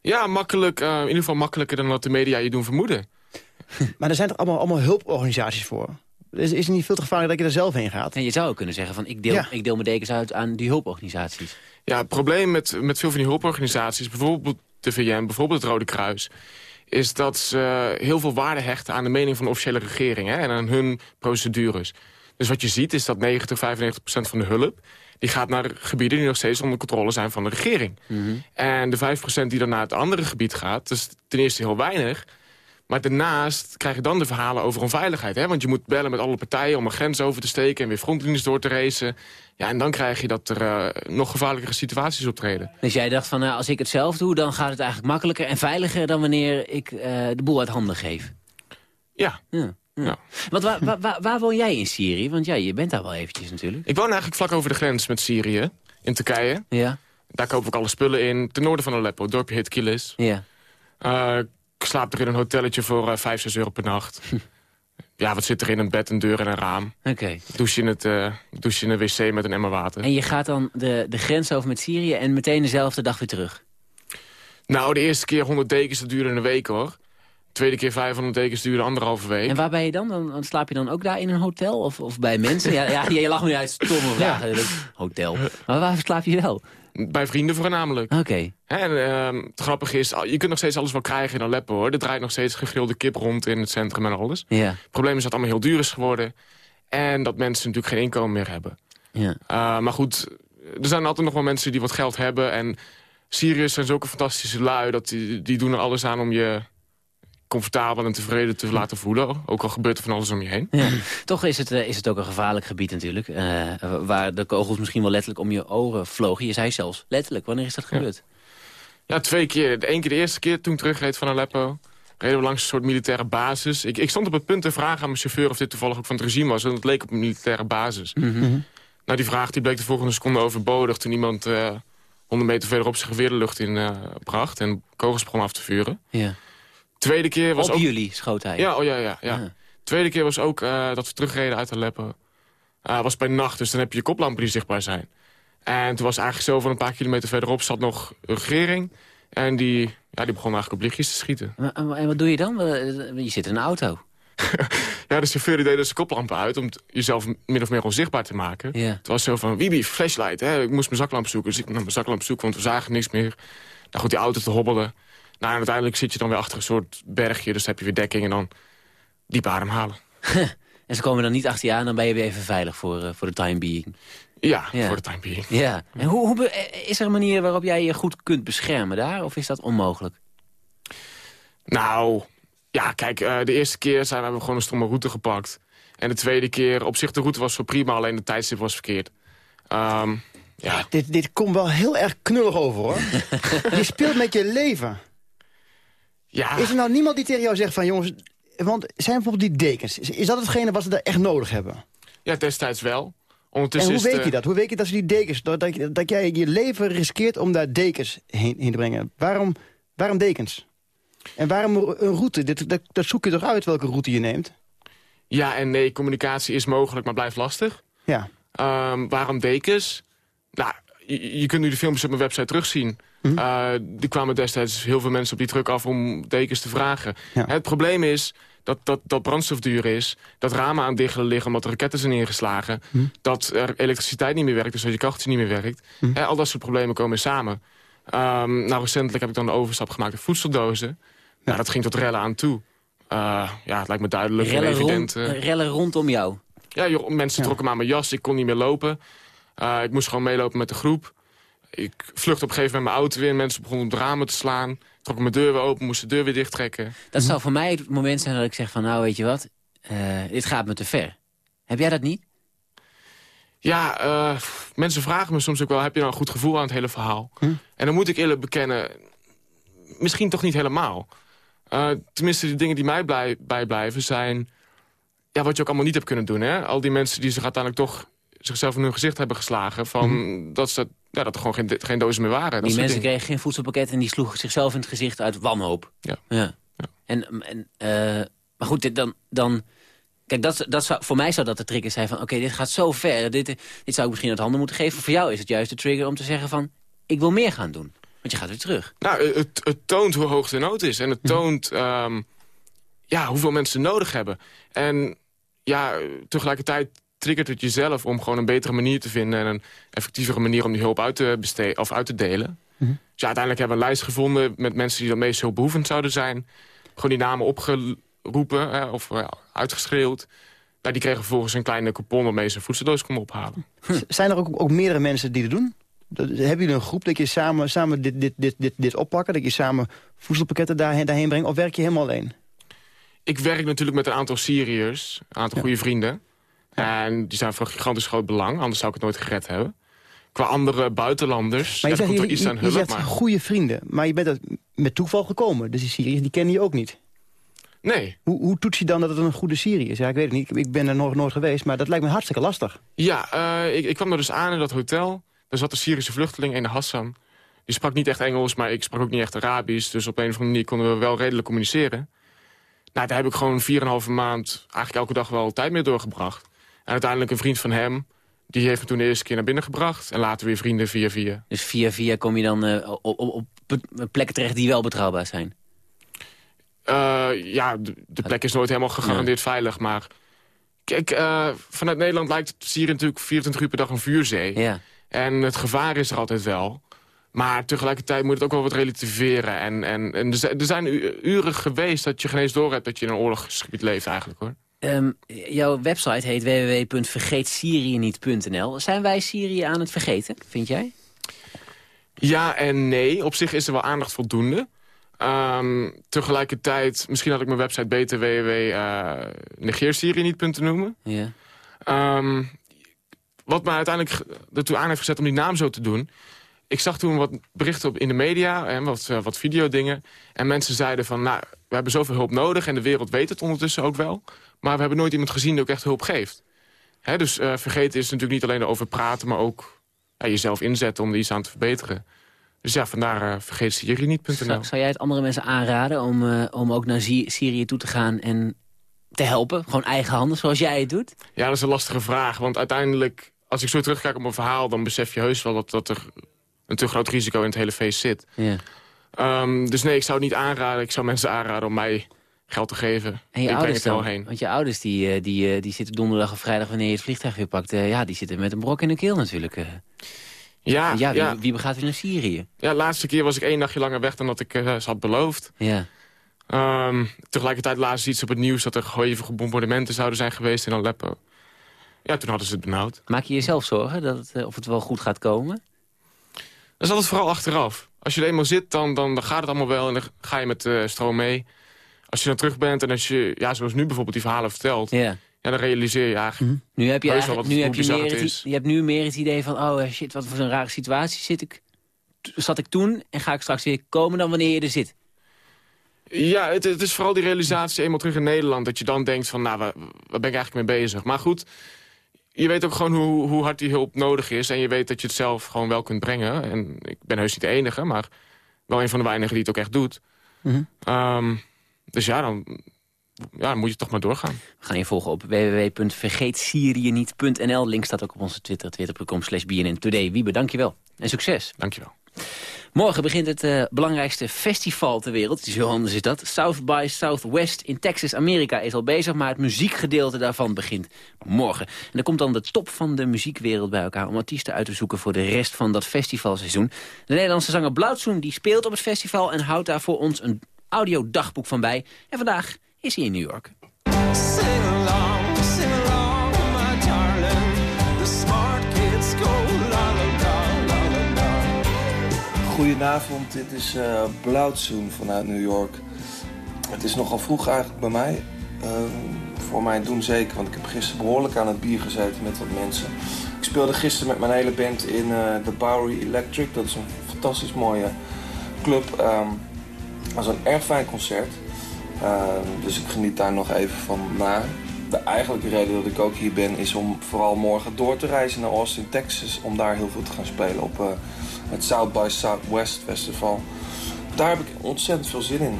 Ja, makkelijk, uh, in ieder geval makkelijker dan wat de media je doen vermoeden. maar er zijn toch allemaal, allemaal hulporganisaties voor? Is, is het niet veel te gevaarlijk dat je er zelf heen gaat? En je zou ook kunnen zeggen van ik deel, ja. ik deel mijn dekens uit aan die hulporganisaties. Ja, het probleem met, met veel van die hulporganisaties, bijvoorbeeld de VN, bijvoorbeeld het Rode Kruis is dat ze heel veel waarde hechten aan de mening van de officiële regering hè, en aan hun procedures. Dus wat je ziet is dat 90, 95 procent van de hulp... die gaat naar gebieden die nog steeds onder controle zijn van de regering. Mm -hmm. En de 5 procent die dan naar het andere gebied gaat... is ten eerste heel weinig... Maar daarnaast krijg je dan de verhalen over onveiligheid. Hè? Want je moet bellen met alle partijen om een grens over te steken... en weer frontlinies door te racen. Ja, en dan krijg je dat er uh, nog gevaarlijkere situaties optreden. Dus jij dacht van, nou, als ik het zelf doe... dan gaat het eigenlijk makkelijker en veiliger... dan wanneer ik uh, de boel uit handen geef. Ja. ja. ja. Want waar, waar, waar, waar, woon jij in Syrië? Want ja, je bent daar wel eventjes natuurlijk. Ik woon eigenlijk vlak over de grens met Syrië, in Turkije. Ja. Daar koop ik alle spullen in. Ten noorden van Aleppo, dorpje heet Kilis. Ja. Uh, ik slaap er in een hotelletje voor uh, 5, 6 euro per nacht. ja, wat zit er in een bed, een deur en een raam. Oké. Okay. Douche in het uh, douche in een wc met een emmer water. En je gaat dan de, de grens over met Syrië en meteen dezelfde dag weer terug? Nou, de eerste keer 100 dekens, dat duurde een week hoor. De tweede keer 500 dekens duurde anderhalve week. En waar ben je dan? dan? slaap je dan ook daar in een hotel of, of bij mensen? ja, ja, je lacht nu uit stomme vragen. Ja. Hotel. Maar waar slaap je wel? Bij vrienden voornamelijk. Oké. Okay. En uh, het grappige is, je kunt nog steeds alles wel krijgen in Aleppo hoor. Er draait nog steeds gegrilde kip rond in het centrum en alles. Ja. Het probleem is dat het allemaal heel duur is geworden. En dat mensen natuurlijk geen inkomen meer hebben. Ja. Uh, maar goed, er zijn altijd nog wel mensen die wat geld hebben. En Syriërs zijn zulke fantastische lui. Dat die, die doen er alles aan om je comfortabel en tevreden te laten voelen. Ook al gebeurt er van alles om je heen. Ja. Toch is het, uh, is het ook een gevaarlijk gebied natuurlijk. Uh, waar de kogels misschien wel letterlijk om je oren vlogen. Je zei zelfs letterlijk. Wanneer is dat gebeurd? Ja, ja twee keer. Eén keer de eerste keer toen ik terugreed van Aleppo. Reden we langs een soort militaire basis. Ik, ik stond op het punt te vragen aan mijn chauffeur of dit toevallig ook van het regime was. Want het leek op een militaire basis. Mm -hmm. Nou, die vraag die bleek de volgende seconde overbodig... toen iemand uh, 100 meter verderop zijn geweer de lucht in bracht... en kogels begon af te vuren. Ja. Tweede keer was Op ook... jullie schoot hij? Ja, oh ja, ja. ja. Tweede keer was ook uh, dat we terugreden uit Aleppo. Uh, was bij nacht, dus dan heb je je koplampen die zichtbaar zijn. En toen was eigenlijk zo van een paar kilometer verderop zat nog een regering. En die, ja, die begon eigenlijk op lichtjes te schieten. En wat doe je dan? Je zit in een auto. ja, de chauffeur die deed dus de koplampen uit om jezelf min of meer onzichtbaar te maken. Ja. Het was zo van, Wiebe, flashlight. Hè? Ik moest mijn zaklamp zoeken. Dus ik naar mijn zaklamp zoeken, want we zagen niks meer. Nou goed, die auto te hobbelen. Nou, en uiteindelijk zit je dan weer achter een soort bergje. Dus dan heb je weer dekking en dan diep ademhalen. en ze komen dan niet achter je aan, dan ben je weer even veilig voor, uh, voor de time being. Ja, ja, voor de time being. Ja. En hoe, hoe is er een manier waarop jij je goed kunt beschermen daar? Of is dat onmogelijk? Nou, ja, kijk, uh, de eerste keer zijn we hebben gewoon een stomme route gepakt. En de tweede keer, op zich de route was zo prima, alleen de tijdstip was verkeerd. Um, Ja. Dit, dit komt wel heel erg knullig over, hoor. je speelt met je leven. Ja. Is er nou niemand die tegen jou zegt van, jongens... Want zijn bijvoorbeeld die dekens, is, dat hetgene wat ze daar echt nodig hebben? Ja, destijds wel. En Ondertussen hoe is het, weet je dat? Hoe weet je dat ze die dekens, dat, dat, dat jij je leven riskeert om daar dekens heen, heen te brengen? Waarom, waarom dekens? En waarom een route? Dit, dat, dat zoek je toch uit welke route je neemt? Ja en nee, communicatie is mogelijk, maar blijft lastig. Ja. Ehm, waarom dekens? Nou, je, je kunt nu de filmpjes op mijn website terugzien. Mhm. Eh, er kwamen destijds heel veel mensen op die truck af om dekens te vragen. Het probleem is dat, dat, dat brandstof duur is. Dat ramen aan diggelen liggen omdat er raketten zijn ingeslagen. Mhm. Dat er elektriciteit niet meer werkt, dus dat je kacheltje niet meer werkt. Hè, al dat soort problemen komen samen. Ehm, nou, recentelijk heb ik dan de overstap gemaakt naar voedseldozen. Nou, dat ging tot rellen aan toe. Eh, ja, het lijkt me duidelijk en Rellen, evident. rond, eh. rellen rondom jou. Ja, joh, mensen trokken me aan mijn jas. Ik kon niet meer lopen. Eh, ik moest gewoon meelopen met de groep. Ik vluchtte op een gegeven moment mijn auto weer. Mensen begonnen op de ramen te slaan. Trokken mijn deur weer open, moest de deur weer dichttrekken. Dat zou voor mij het moment zijn dat ik zeg van... nou, weet je wat, eh, dit gaat me te ver. Heb jij dat niet? Ja, eh, mensen vragen me soms ook wel... heb je nou een goed gevoel aan het hele verhaal? En dan moet ik eerlijk bekennen... misschien toch niet helemaal. Eh, tenminste, de dingen die mij blij, bijblijven zijn... Ja, wat je ook allemaal niet hebt kunnen doen. Hè? Al die mensen die zich uiteindelijk toch zichzelf in hun gezicht hebben geslagen... Van, dat, ze, ja, dat er gewoon geen, geen dozen meer waren. Die mensen kregen geen voedselpakket... en die sloegen zichzelf in het gezicht uit wanhoop. Ja. ja. En, en, eh, maar goed, dit dan... dan Kijk, dat, dat zou, voor mij zou dat de trigger zijn van... oké, dit gaat zo ver, dit, dit zou ik misschien uit handen moeten geven. Voor jou is het juist de trigger om te zeggen van... ik wil meer gaan doen. Want je gaat weer terug. Nou, het, het toont hoe hoog de nood is. En het toont ehm, ja, hoeveel mensen nodig hebben. En ja, tegelijkertijd triggert het jezelf om gewoon een betere manier te vinden... en een effectievere manier om die hulp uit te, besteden, of uit te delen. Dus ja, uiteindelijk hebben we een lijst gevonden met mensen die dan meest hulpbehoevend zouden zijn. Gewoon die namen opgeroepen hè, of eh, uitgeschreeuwd. Nou, die kregen vervolgens een kleine coupon waarmee ze een voedseldoos konden ophalen. Z- Zijn er ook, ook meerdere mensen die dat doen? Dat- Hebben jullie een groep dat je samen, samen dit, dit, dit, dit, dit oppakken? Dat je samen voedselpakketten daarheen, daarheen brengt? Of werk je helemaal alleen? Ik werk natuurlijk met een aantal Syriërs, een aantal goede vrienden. En die zijn van gigantisch groot belang, anders zou ik het nooit gered hebben. Qua andere buitenlanders, Maar je ja, er zegt, komt je, wel iets je, aan je hulp, zegt maar... goede vrienden, maar je bent er met toeval gekomen. Dus die Syriërs, die kennen je ook niet. Nee. Hoe, hoe toets je dan dat het een goede Syrië is? Ja, ik weet het niet. Ik, ik ben er nog nooit geweest, maar dat lijkt me hartstikke lastig. Ja, eh, ik, ik kwam er dus aan in dat hotel. Daar zat een Syrische vluchteling, een Hassan. Die sprak niet echt Engels, maar ik sprak ook niet echt Arabisch. Dus op een of andere manier konden we wel redelijk communiceren. Nou, daar heb ik gewoon 4,5 maand eigenlijk elke dag wel tijd mee doorgebracht. En uiteindelijk een vriend van hem, die heeft me toen de eerste keer naar binnen gebracht. En later weer vrienden via via. Dus via via kom je dan eh, op, op, plekken terecht die wel betrouwbaar zijn. Eh, ja, de, de plek is nooit helemaal gegarandeerd veilig, maar... Kijk, eh, vanuit Nederland lijkt Syrië natuurlijk 24 uur per dag een vuurzee. Ja. En het gevaar is er altijd wel. Maar tegelijkertijd moet het ook wel wat relativeren. En, en, en er zijn- uren geweest dat je geen eens door hebt dat je in een oorlogsgebied leeft eigenlijk, hoor. Ehm, jouw website heet www.vergeetsyrië.nl. Zijn wij Syrië aan het vergeten, vind jij? Ja en nee. Op zich is er wel aandacht voldoende. Ehm, tegelijkertijd, misschien had ik mijn website beter www.negeersyrië niet te noemen. Ja. Ehm, wat mij uiteindelijk ertoe aan heeft gezet om die naam zo te doen... Ik zag toen wat berichten op in de media en wat, eh, wat videodingen. En mensen zeiden van, nou, we hebben zoveel hulp nodig... en de wereld weet het ondertussen ook wel. Maar we hebben nooit iemand gezien die ook echt hulp geeft. Hè, dus eh, vergeten is natuurlijk niet alleen over praten... maar ook ja, jezelf inzetten om er iets aan te verbeteren. Dus ja, vandaar uh, vergeet Syrië niet.nl. Zou, zou jij het andere mensen aanraden om, eh, om ook naar Sy- Syrië toe te gaan en te helpen? Gewoon eigen handen, zoals jij het doet? Ja, dat is een lastige vraag. Want uiteindelijk, als ik zo terugkijk op mijn verhaal... dan besef je heus wel dat, dat er een te groot risico in het hele feest zit. Ja. Ehm, dus nee, ik zou het niet aanraden. Ik zou mensen aanraden om mij geld te geven. En je ouders er dan? heen. Want je ouders die, eh, die, eh, die zitten donderdag of vrijdag wanneer je het vliegtuig weer pakt. eh, ja, die zitten met een brok in de keel natuurlijk. eh. Ja, ja, wie, ja. wie gaat weer naar Syrië? Ja, de laatste keer was ik één dagje langer weg dan dat ik eh, ze had beloofd. Ja. Ehm, tegelijkertijd laatst iets op het nieuws dat er hevige bombardementen zouden zijn geweest in Aleppo. Ja, toen hadden ze het benauwd. Maak je jezelf zorgen dat het, of het wel goed gaat komen? Dat is altijd vooral achteraf. Als je er eenmaal zit, dan, dan, dan gaat het allemaal wel en dan ga je met de stroom mee. Als je dan terug bent en als je, ja, zoals nu bijvoorbeeld die verhalen vertelt... Ja. ja, dan realiseer je eigenlijk... Nu heb je, eigenlijk, nu heb je, meer het het, je hebt nu meer het idee van... oh eh, shit, wat voor zo'n rare situatie zit ik, zat ik toen... en ga ik straks weer komen dan wanneer je er zit. Ja, het, het is vooral die realisatie eenmaal terug in Nederland... dat je dan denkt van, nou, waar, waar ben ik eigenlijk mee bezig? Maar goed, je weet ook gewoon hoe, hoe hard die hulp nodig is... en je weet dat je het zelf gewoon wel kunt brengen. En ik ben heus niet de enige, maar wel een van de weinigen die het ook echt doet. Mhm. Ehm, dus ja dan, ja, dan moet je toch maar doorgaan. We gaan je volgen op www.vergeetsyriëniet.nl. Link staat ook op onze Twitter, twitter.com slash BNN Today. Wiebe, dankjewel. En succes. Dankjewel. Morgen begint het eh, belangrijkste festival ter wereld. Zo anders is dat. South by Southwest in Texas, Amerika is al bezig... maar het muziekgedeelte daarvan begint morgen. En er komt dan de top van de muziekwereld bij elkaar... om artiesten uit te zoeken voor de rest van dat festivalseizoen. De Nederlandse zanger Blauwtsoen die speelt op het festival... en houdt daar voor ons een audiodagboek van bij. En vandaag is hij in New York. Sing along, sing along, my darling. The smart kids go la la la la la la. Goedenavond, dit is eh Blauwtsoen vanuit New York. Het is nogal vroeg eigenlijk bij mij. Ehm, voor mijn doen zeker, want ik heb gisteren behoorlijk aan het bier gezeten met wat mensen. Ik speelde gisteren met mijn hele band in eh de Bowery Electric. Dat is een fantastisch mooie club. Ehm was een erg fijn concert. Ehm, dus ik geniet daar nog even van na. De eigenlijke reden dat ik ook hier ben is om vooral morgen door te reizen naar Austin, Texas. Om daar heel veel te gaan spelen op eh, het South by Southwest Festival. Daar heb ik ontzettend veel zin in.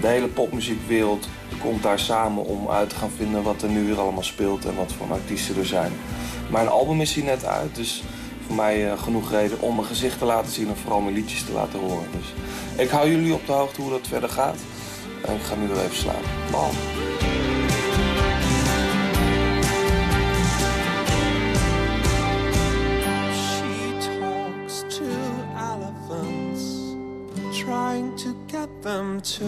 De hele popmuziekwereld komt daar samen om uit te gaan vinden wat er nu weer allemaal speelt en wat voor artiesten er zijn. Mijn album is hier net uit, dus voor mij eh, genoeg reden om mijn gezicht te laten zien en vooral mijn liedjes te laten horen. Dus ik hou jullie op de hoogte hoe dat verder gaat. En ik ga nu weer even slapen. Bam. She talks to elephants, trying to get them to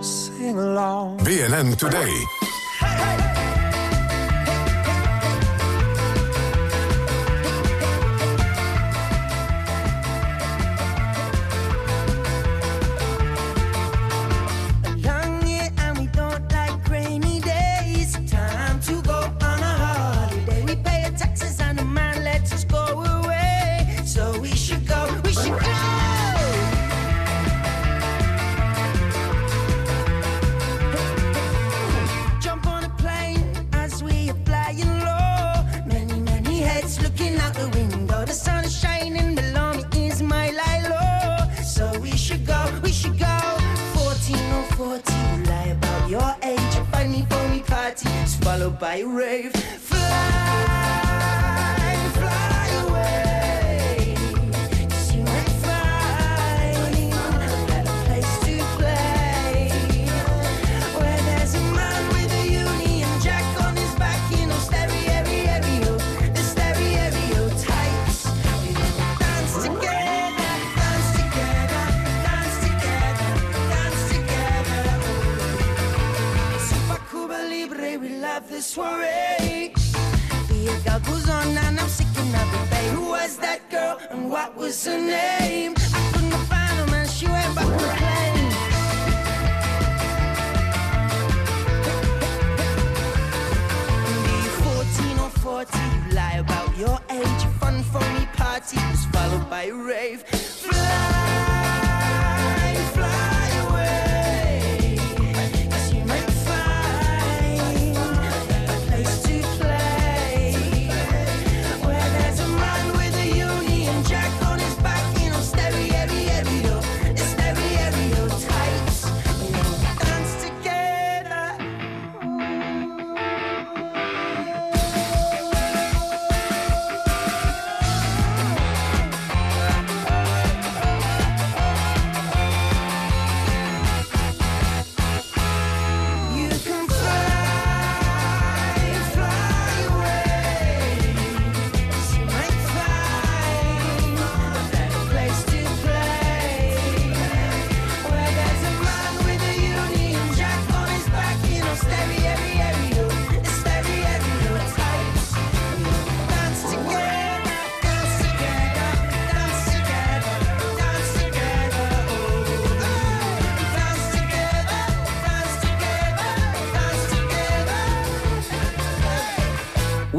sing along. BNN Today. The window. The sun shining below me is my Lilo. So we should go, we should go. 14 or 40, lie about your age. A funny, phony party followed by a rave. Fly soiree. The girl goes on and I'm sick and babe. Who was that girl and what was her name? I couldn't find her, man. She went back to plane. 14 or 40, you lie about your age. Fun, phony party was followed by a rave.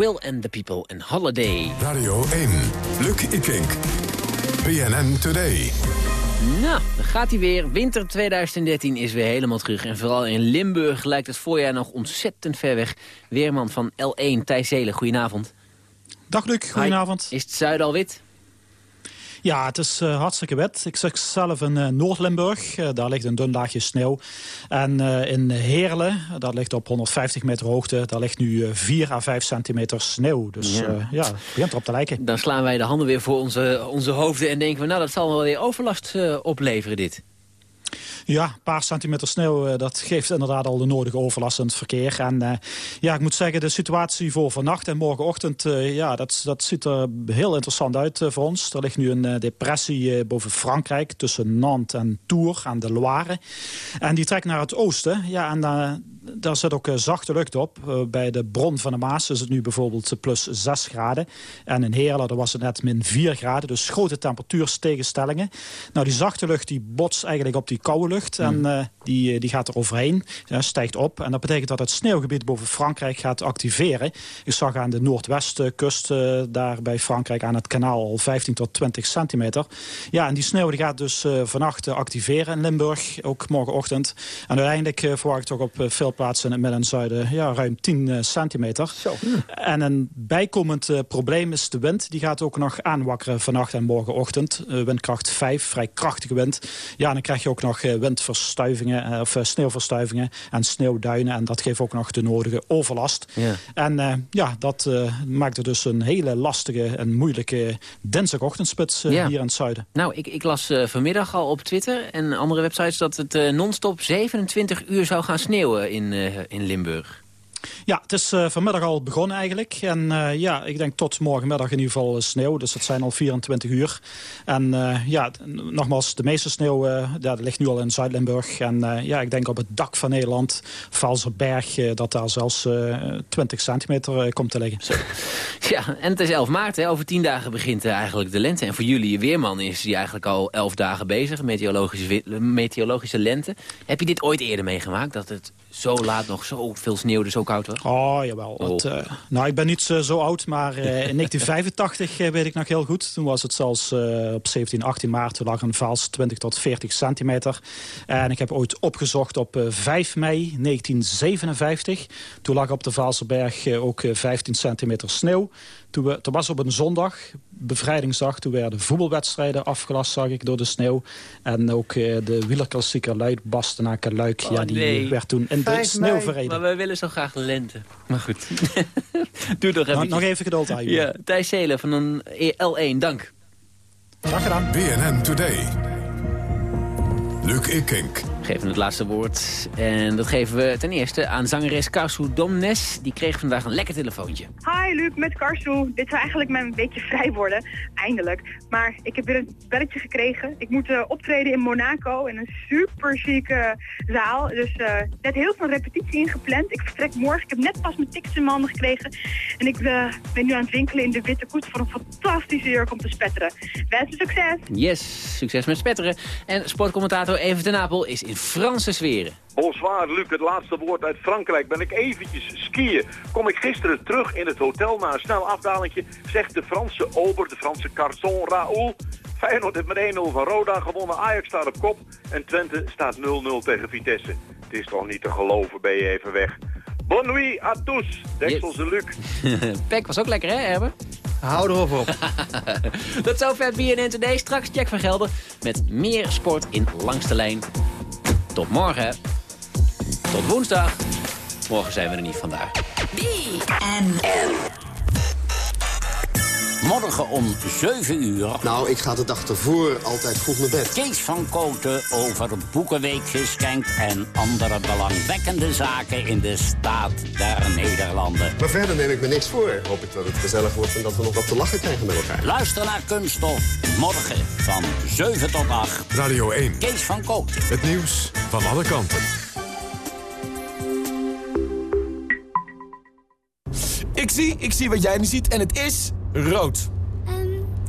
Will and the People and Holiday. Radio 1, Luc Ikink. BNN Today. Nou, dan gaat hij weer. Winter 2013 is weer helemaal terug. En vooral in Limburg lijkt het voorjaar nog ontzettend ver weg. Weerman van L1, Thijs Zelen, goedenavond. Dag Luc, goedenavond. Is het zuiden al wit? Ja, het is uh, hartstikke wet. Ik zit zelf in uh, Noord-Limburg. Uh, daar ligt een dun laagje sneeuw. En in Heerlen, dat ligt op 150 meter hoogte... daar ligt nu 4 à 5 centimeter sneeuw. Dus ja, ja begint erop te lijken. Dan slaan wij de handen weer voor onze, onze hoofden... en denken we, nou, dat zal wel weer overlast opleveren, dit. Ja, een paar centimeter sneeuw, uh, dat geeft inderdaad al de nodige overlast in het verkeer. En uh, ja, ik moet zeggen, de situatie voor vannacht en morgenochtend, uh, ja, dat, dat ziet er heel interessant uit voor ons. Er ligt nu een depressie boven Frankrijk, tussen Nantes en Tours aan de Loire. En die trekt naar het oosten. Ja, en daar zit ook zachte lucht op. bij de bron van de Maas is het nu bijvoorbeeld plus 6 graden. En in Heerlen was het net min 4 graden. Dus grote temperatuurstegenstellingen. Nou, die zachte lucht die botst eigenlijk op die koude lucht. En uh, die, die gaat er overheen, ja, stijgt op. En dat betekent dat het sneeuwgebied boven Frankrijk gaat activeren. Ik zag aan de noordwestkust uh, daar bij Frankrijk aan het kanaal al 15 tot 20 centimeter. Ja, en die sneeuw die gaat dus uh, vannacht activeren in Limburg, ook morgenochtend. En uiteindelijk verwacht ik toch op veel plaatsen in het midden en zuiden ja, ruim 10 centimeter. Zo. En een bijkomend probleem is de wind. Die gaat ook nog aanwakkeren vannacht en morgenochtend. windkracht 5, vrij krachtige wind. Ja, en dan krijg je ook nog windverstuivingen of sneeuwverstuivingen en sneeuwduinen. En dat geeft ook nog de nodige overlast. Ja. En uh, ja, dat maakt het dus een hele lastige en moeilijke dinsdagochtendspits ja. hier in het zuiden. Nou, ik, ik las vanmiddag al op Twitter en andere websites dat het non-stop 27 uur zou gaan sneeuwen in, in Limburg. Ja, het is uh, vanmiddag al begonnen eigenlijk. En uh, ja, ik denk tot morgenmiddag in ieder geval sneeuw. Dus dat zijn al 24 uur. En ja, nogmaals, de meeste sneeuw ja, ligt nu al in Zuid-Limburg. En ja, ik denk op het dak van Nederland, Valserberg, dat daar zelfs 20 centimeter komt te liggen. Ja, en het is 11 maart. Over 10 dagen begint eigenlijk de lente. En voor jullie, je weerman, is die eigenlijk al 11 dagen bezig. Meteorologische, meteorologische lente. Heb je dit ooit eerder meegemaakt? Dat het zo laat nog zo veel sneeuw, dus zo koud was? Oh, jawel. Oh. Het, uh, nou, ik ben niet uh, zo oud, maar uh, in 1985 weet ik nog heel goed. Toen was het zelfs op 17, 18 maart, toen lag een vals 20 tot 40 centimeter. En ik heb ooit opgezocht op 5 mei 1957. Toen lag op de Vaalserberg ook 15 centimeter sneeuw. Toen, we, was op een zondag, bevrijdingsdag, toen werden voetbalwedstrijden afgelast, zag ik, door de sneeuw. En ook uh, de wielerklassieker Luid, Bastenaken, Luik, oh, ja, die nee. werd toen in de sneeuw verreden. Maar wij willen zo graag de lente. Maar goed, doe toch even. Nou, nog even geduld aan Ja, Thijs Zelen van een L1, dank. Graag gedaan. BNN Today. Luc Ikink. Geven het laatste woord. En dat geven we ten eerste aan zangeres Karsu Domnes. Die kreeg vandaag een lekker telefoontje. Hi Luc, met Karsu. Dit zou eigenlijk mijn beetje vrij worden. Eindelijk. Maar ik heb weer een belletje gekregen. Ik moet uh, optreden in Monaco in een super chique zaal. Dus uh, net heel veel repetitie ingepland. Ik vertrek morgen. Ik heb net pas mijn tickets in mijn handen gekregen. En ik uh, ben nu aan het winkelen in de Witte Koets voor een fantastische jurk om te spetteren. Wensen succes! Yes, succes met spetteren. En sportcommentator Even ten Apel is in Franse sferen. Bonsoir Luc, het laatste woord uit Frankrijk. Ben ik eventjes skiën. Kom ik gisteren terug in het hotel na een snel afdalingje, zegt de Franse ober, de Franse garçon Raoul. Feyenoord heeft met 1-0 van Roda gewonnen, Ajax staat op kop en Twente staat 0-0 tegen Vitesse. Het is toch niet te geloven, ben je even weg. Bonne nuit à tous, Dekselse Luc. Pek was ook lekker hè, Erben? Hou erop op. Tot zover BNN Today. Straks Jack van Gelder met meer sport in Langste Lijn. Tot morgen. Tot woensdag. Morgen zijn we er niet vandaag. BNN. Morgen om 7 uur. Nou, ik ga de dag ervoor altijd vroeg naar bed. Kees van Koten over Boekenweekgeschenk en andere belangwekkende zaken in de staat der Nederlanden. Maar verder neem ik me niks voor. Hoop ik dat het gezellig wordt en dat we nog wat te lachen krijgen met elkaar. Luister naar Kunststof. Morgen van 7 tot 8. Radio 1. Kees van Koten. Het nieuws van alle kanten. Ik zie, ik zie wat jij nu ziet en het is rood.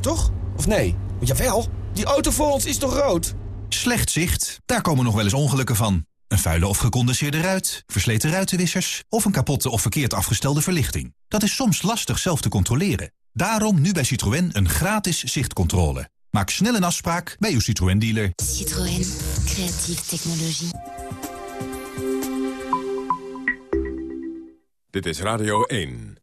Toch? Of nee? Jawel, die auto voor ons is toch rood? Slecht zicht, daar komen nog wel eens ongelukken van. Een vuile of gecondenseerde ruit, versleten ruitenwissers... of een kapotte of verkeerd afgestelde verlichting. Dat is soms lastig zelf te controleren. Daarom nu bij Citroën een gratis zichtcontrole. Maak snel een afspraak bij uw Citroën-dealer. Citroën. Creatieve technologie. Dit is Radio 1.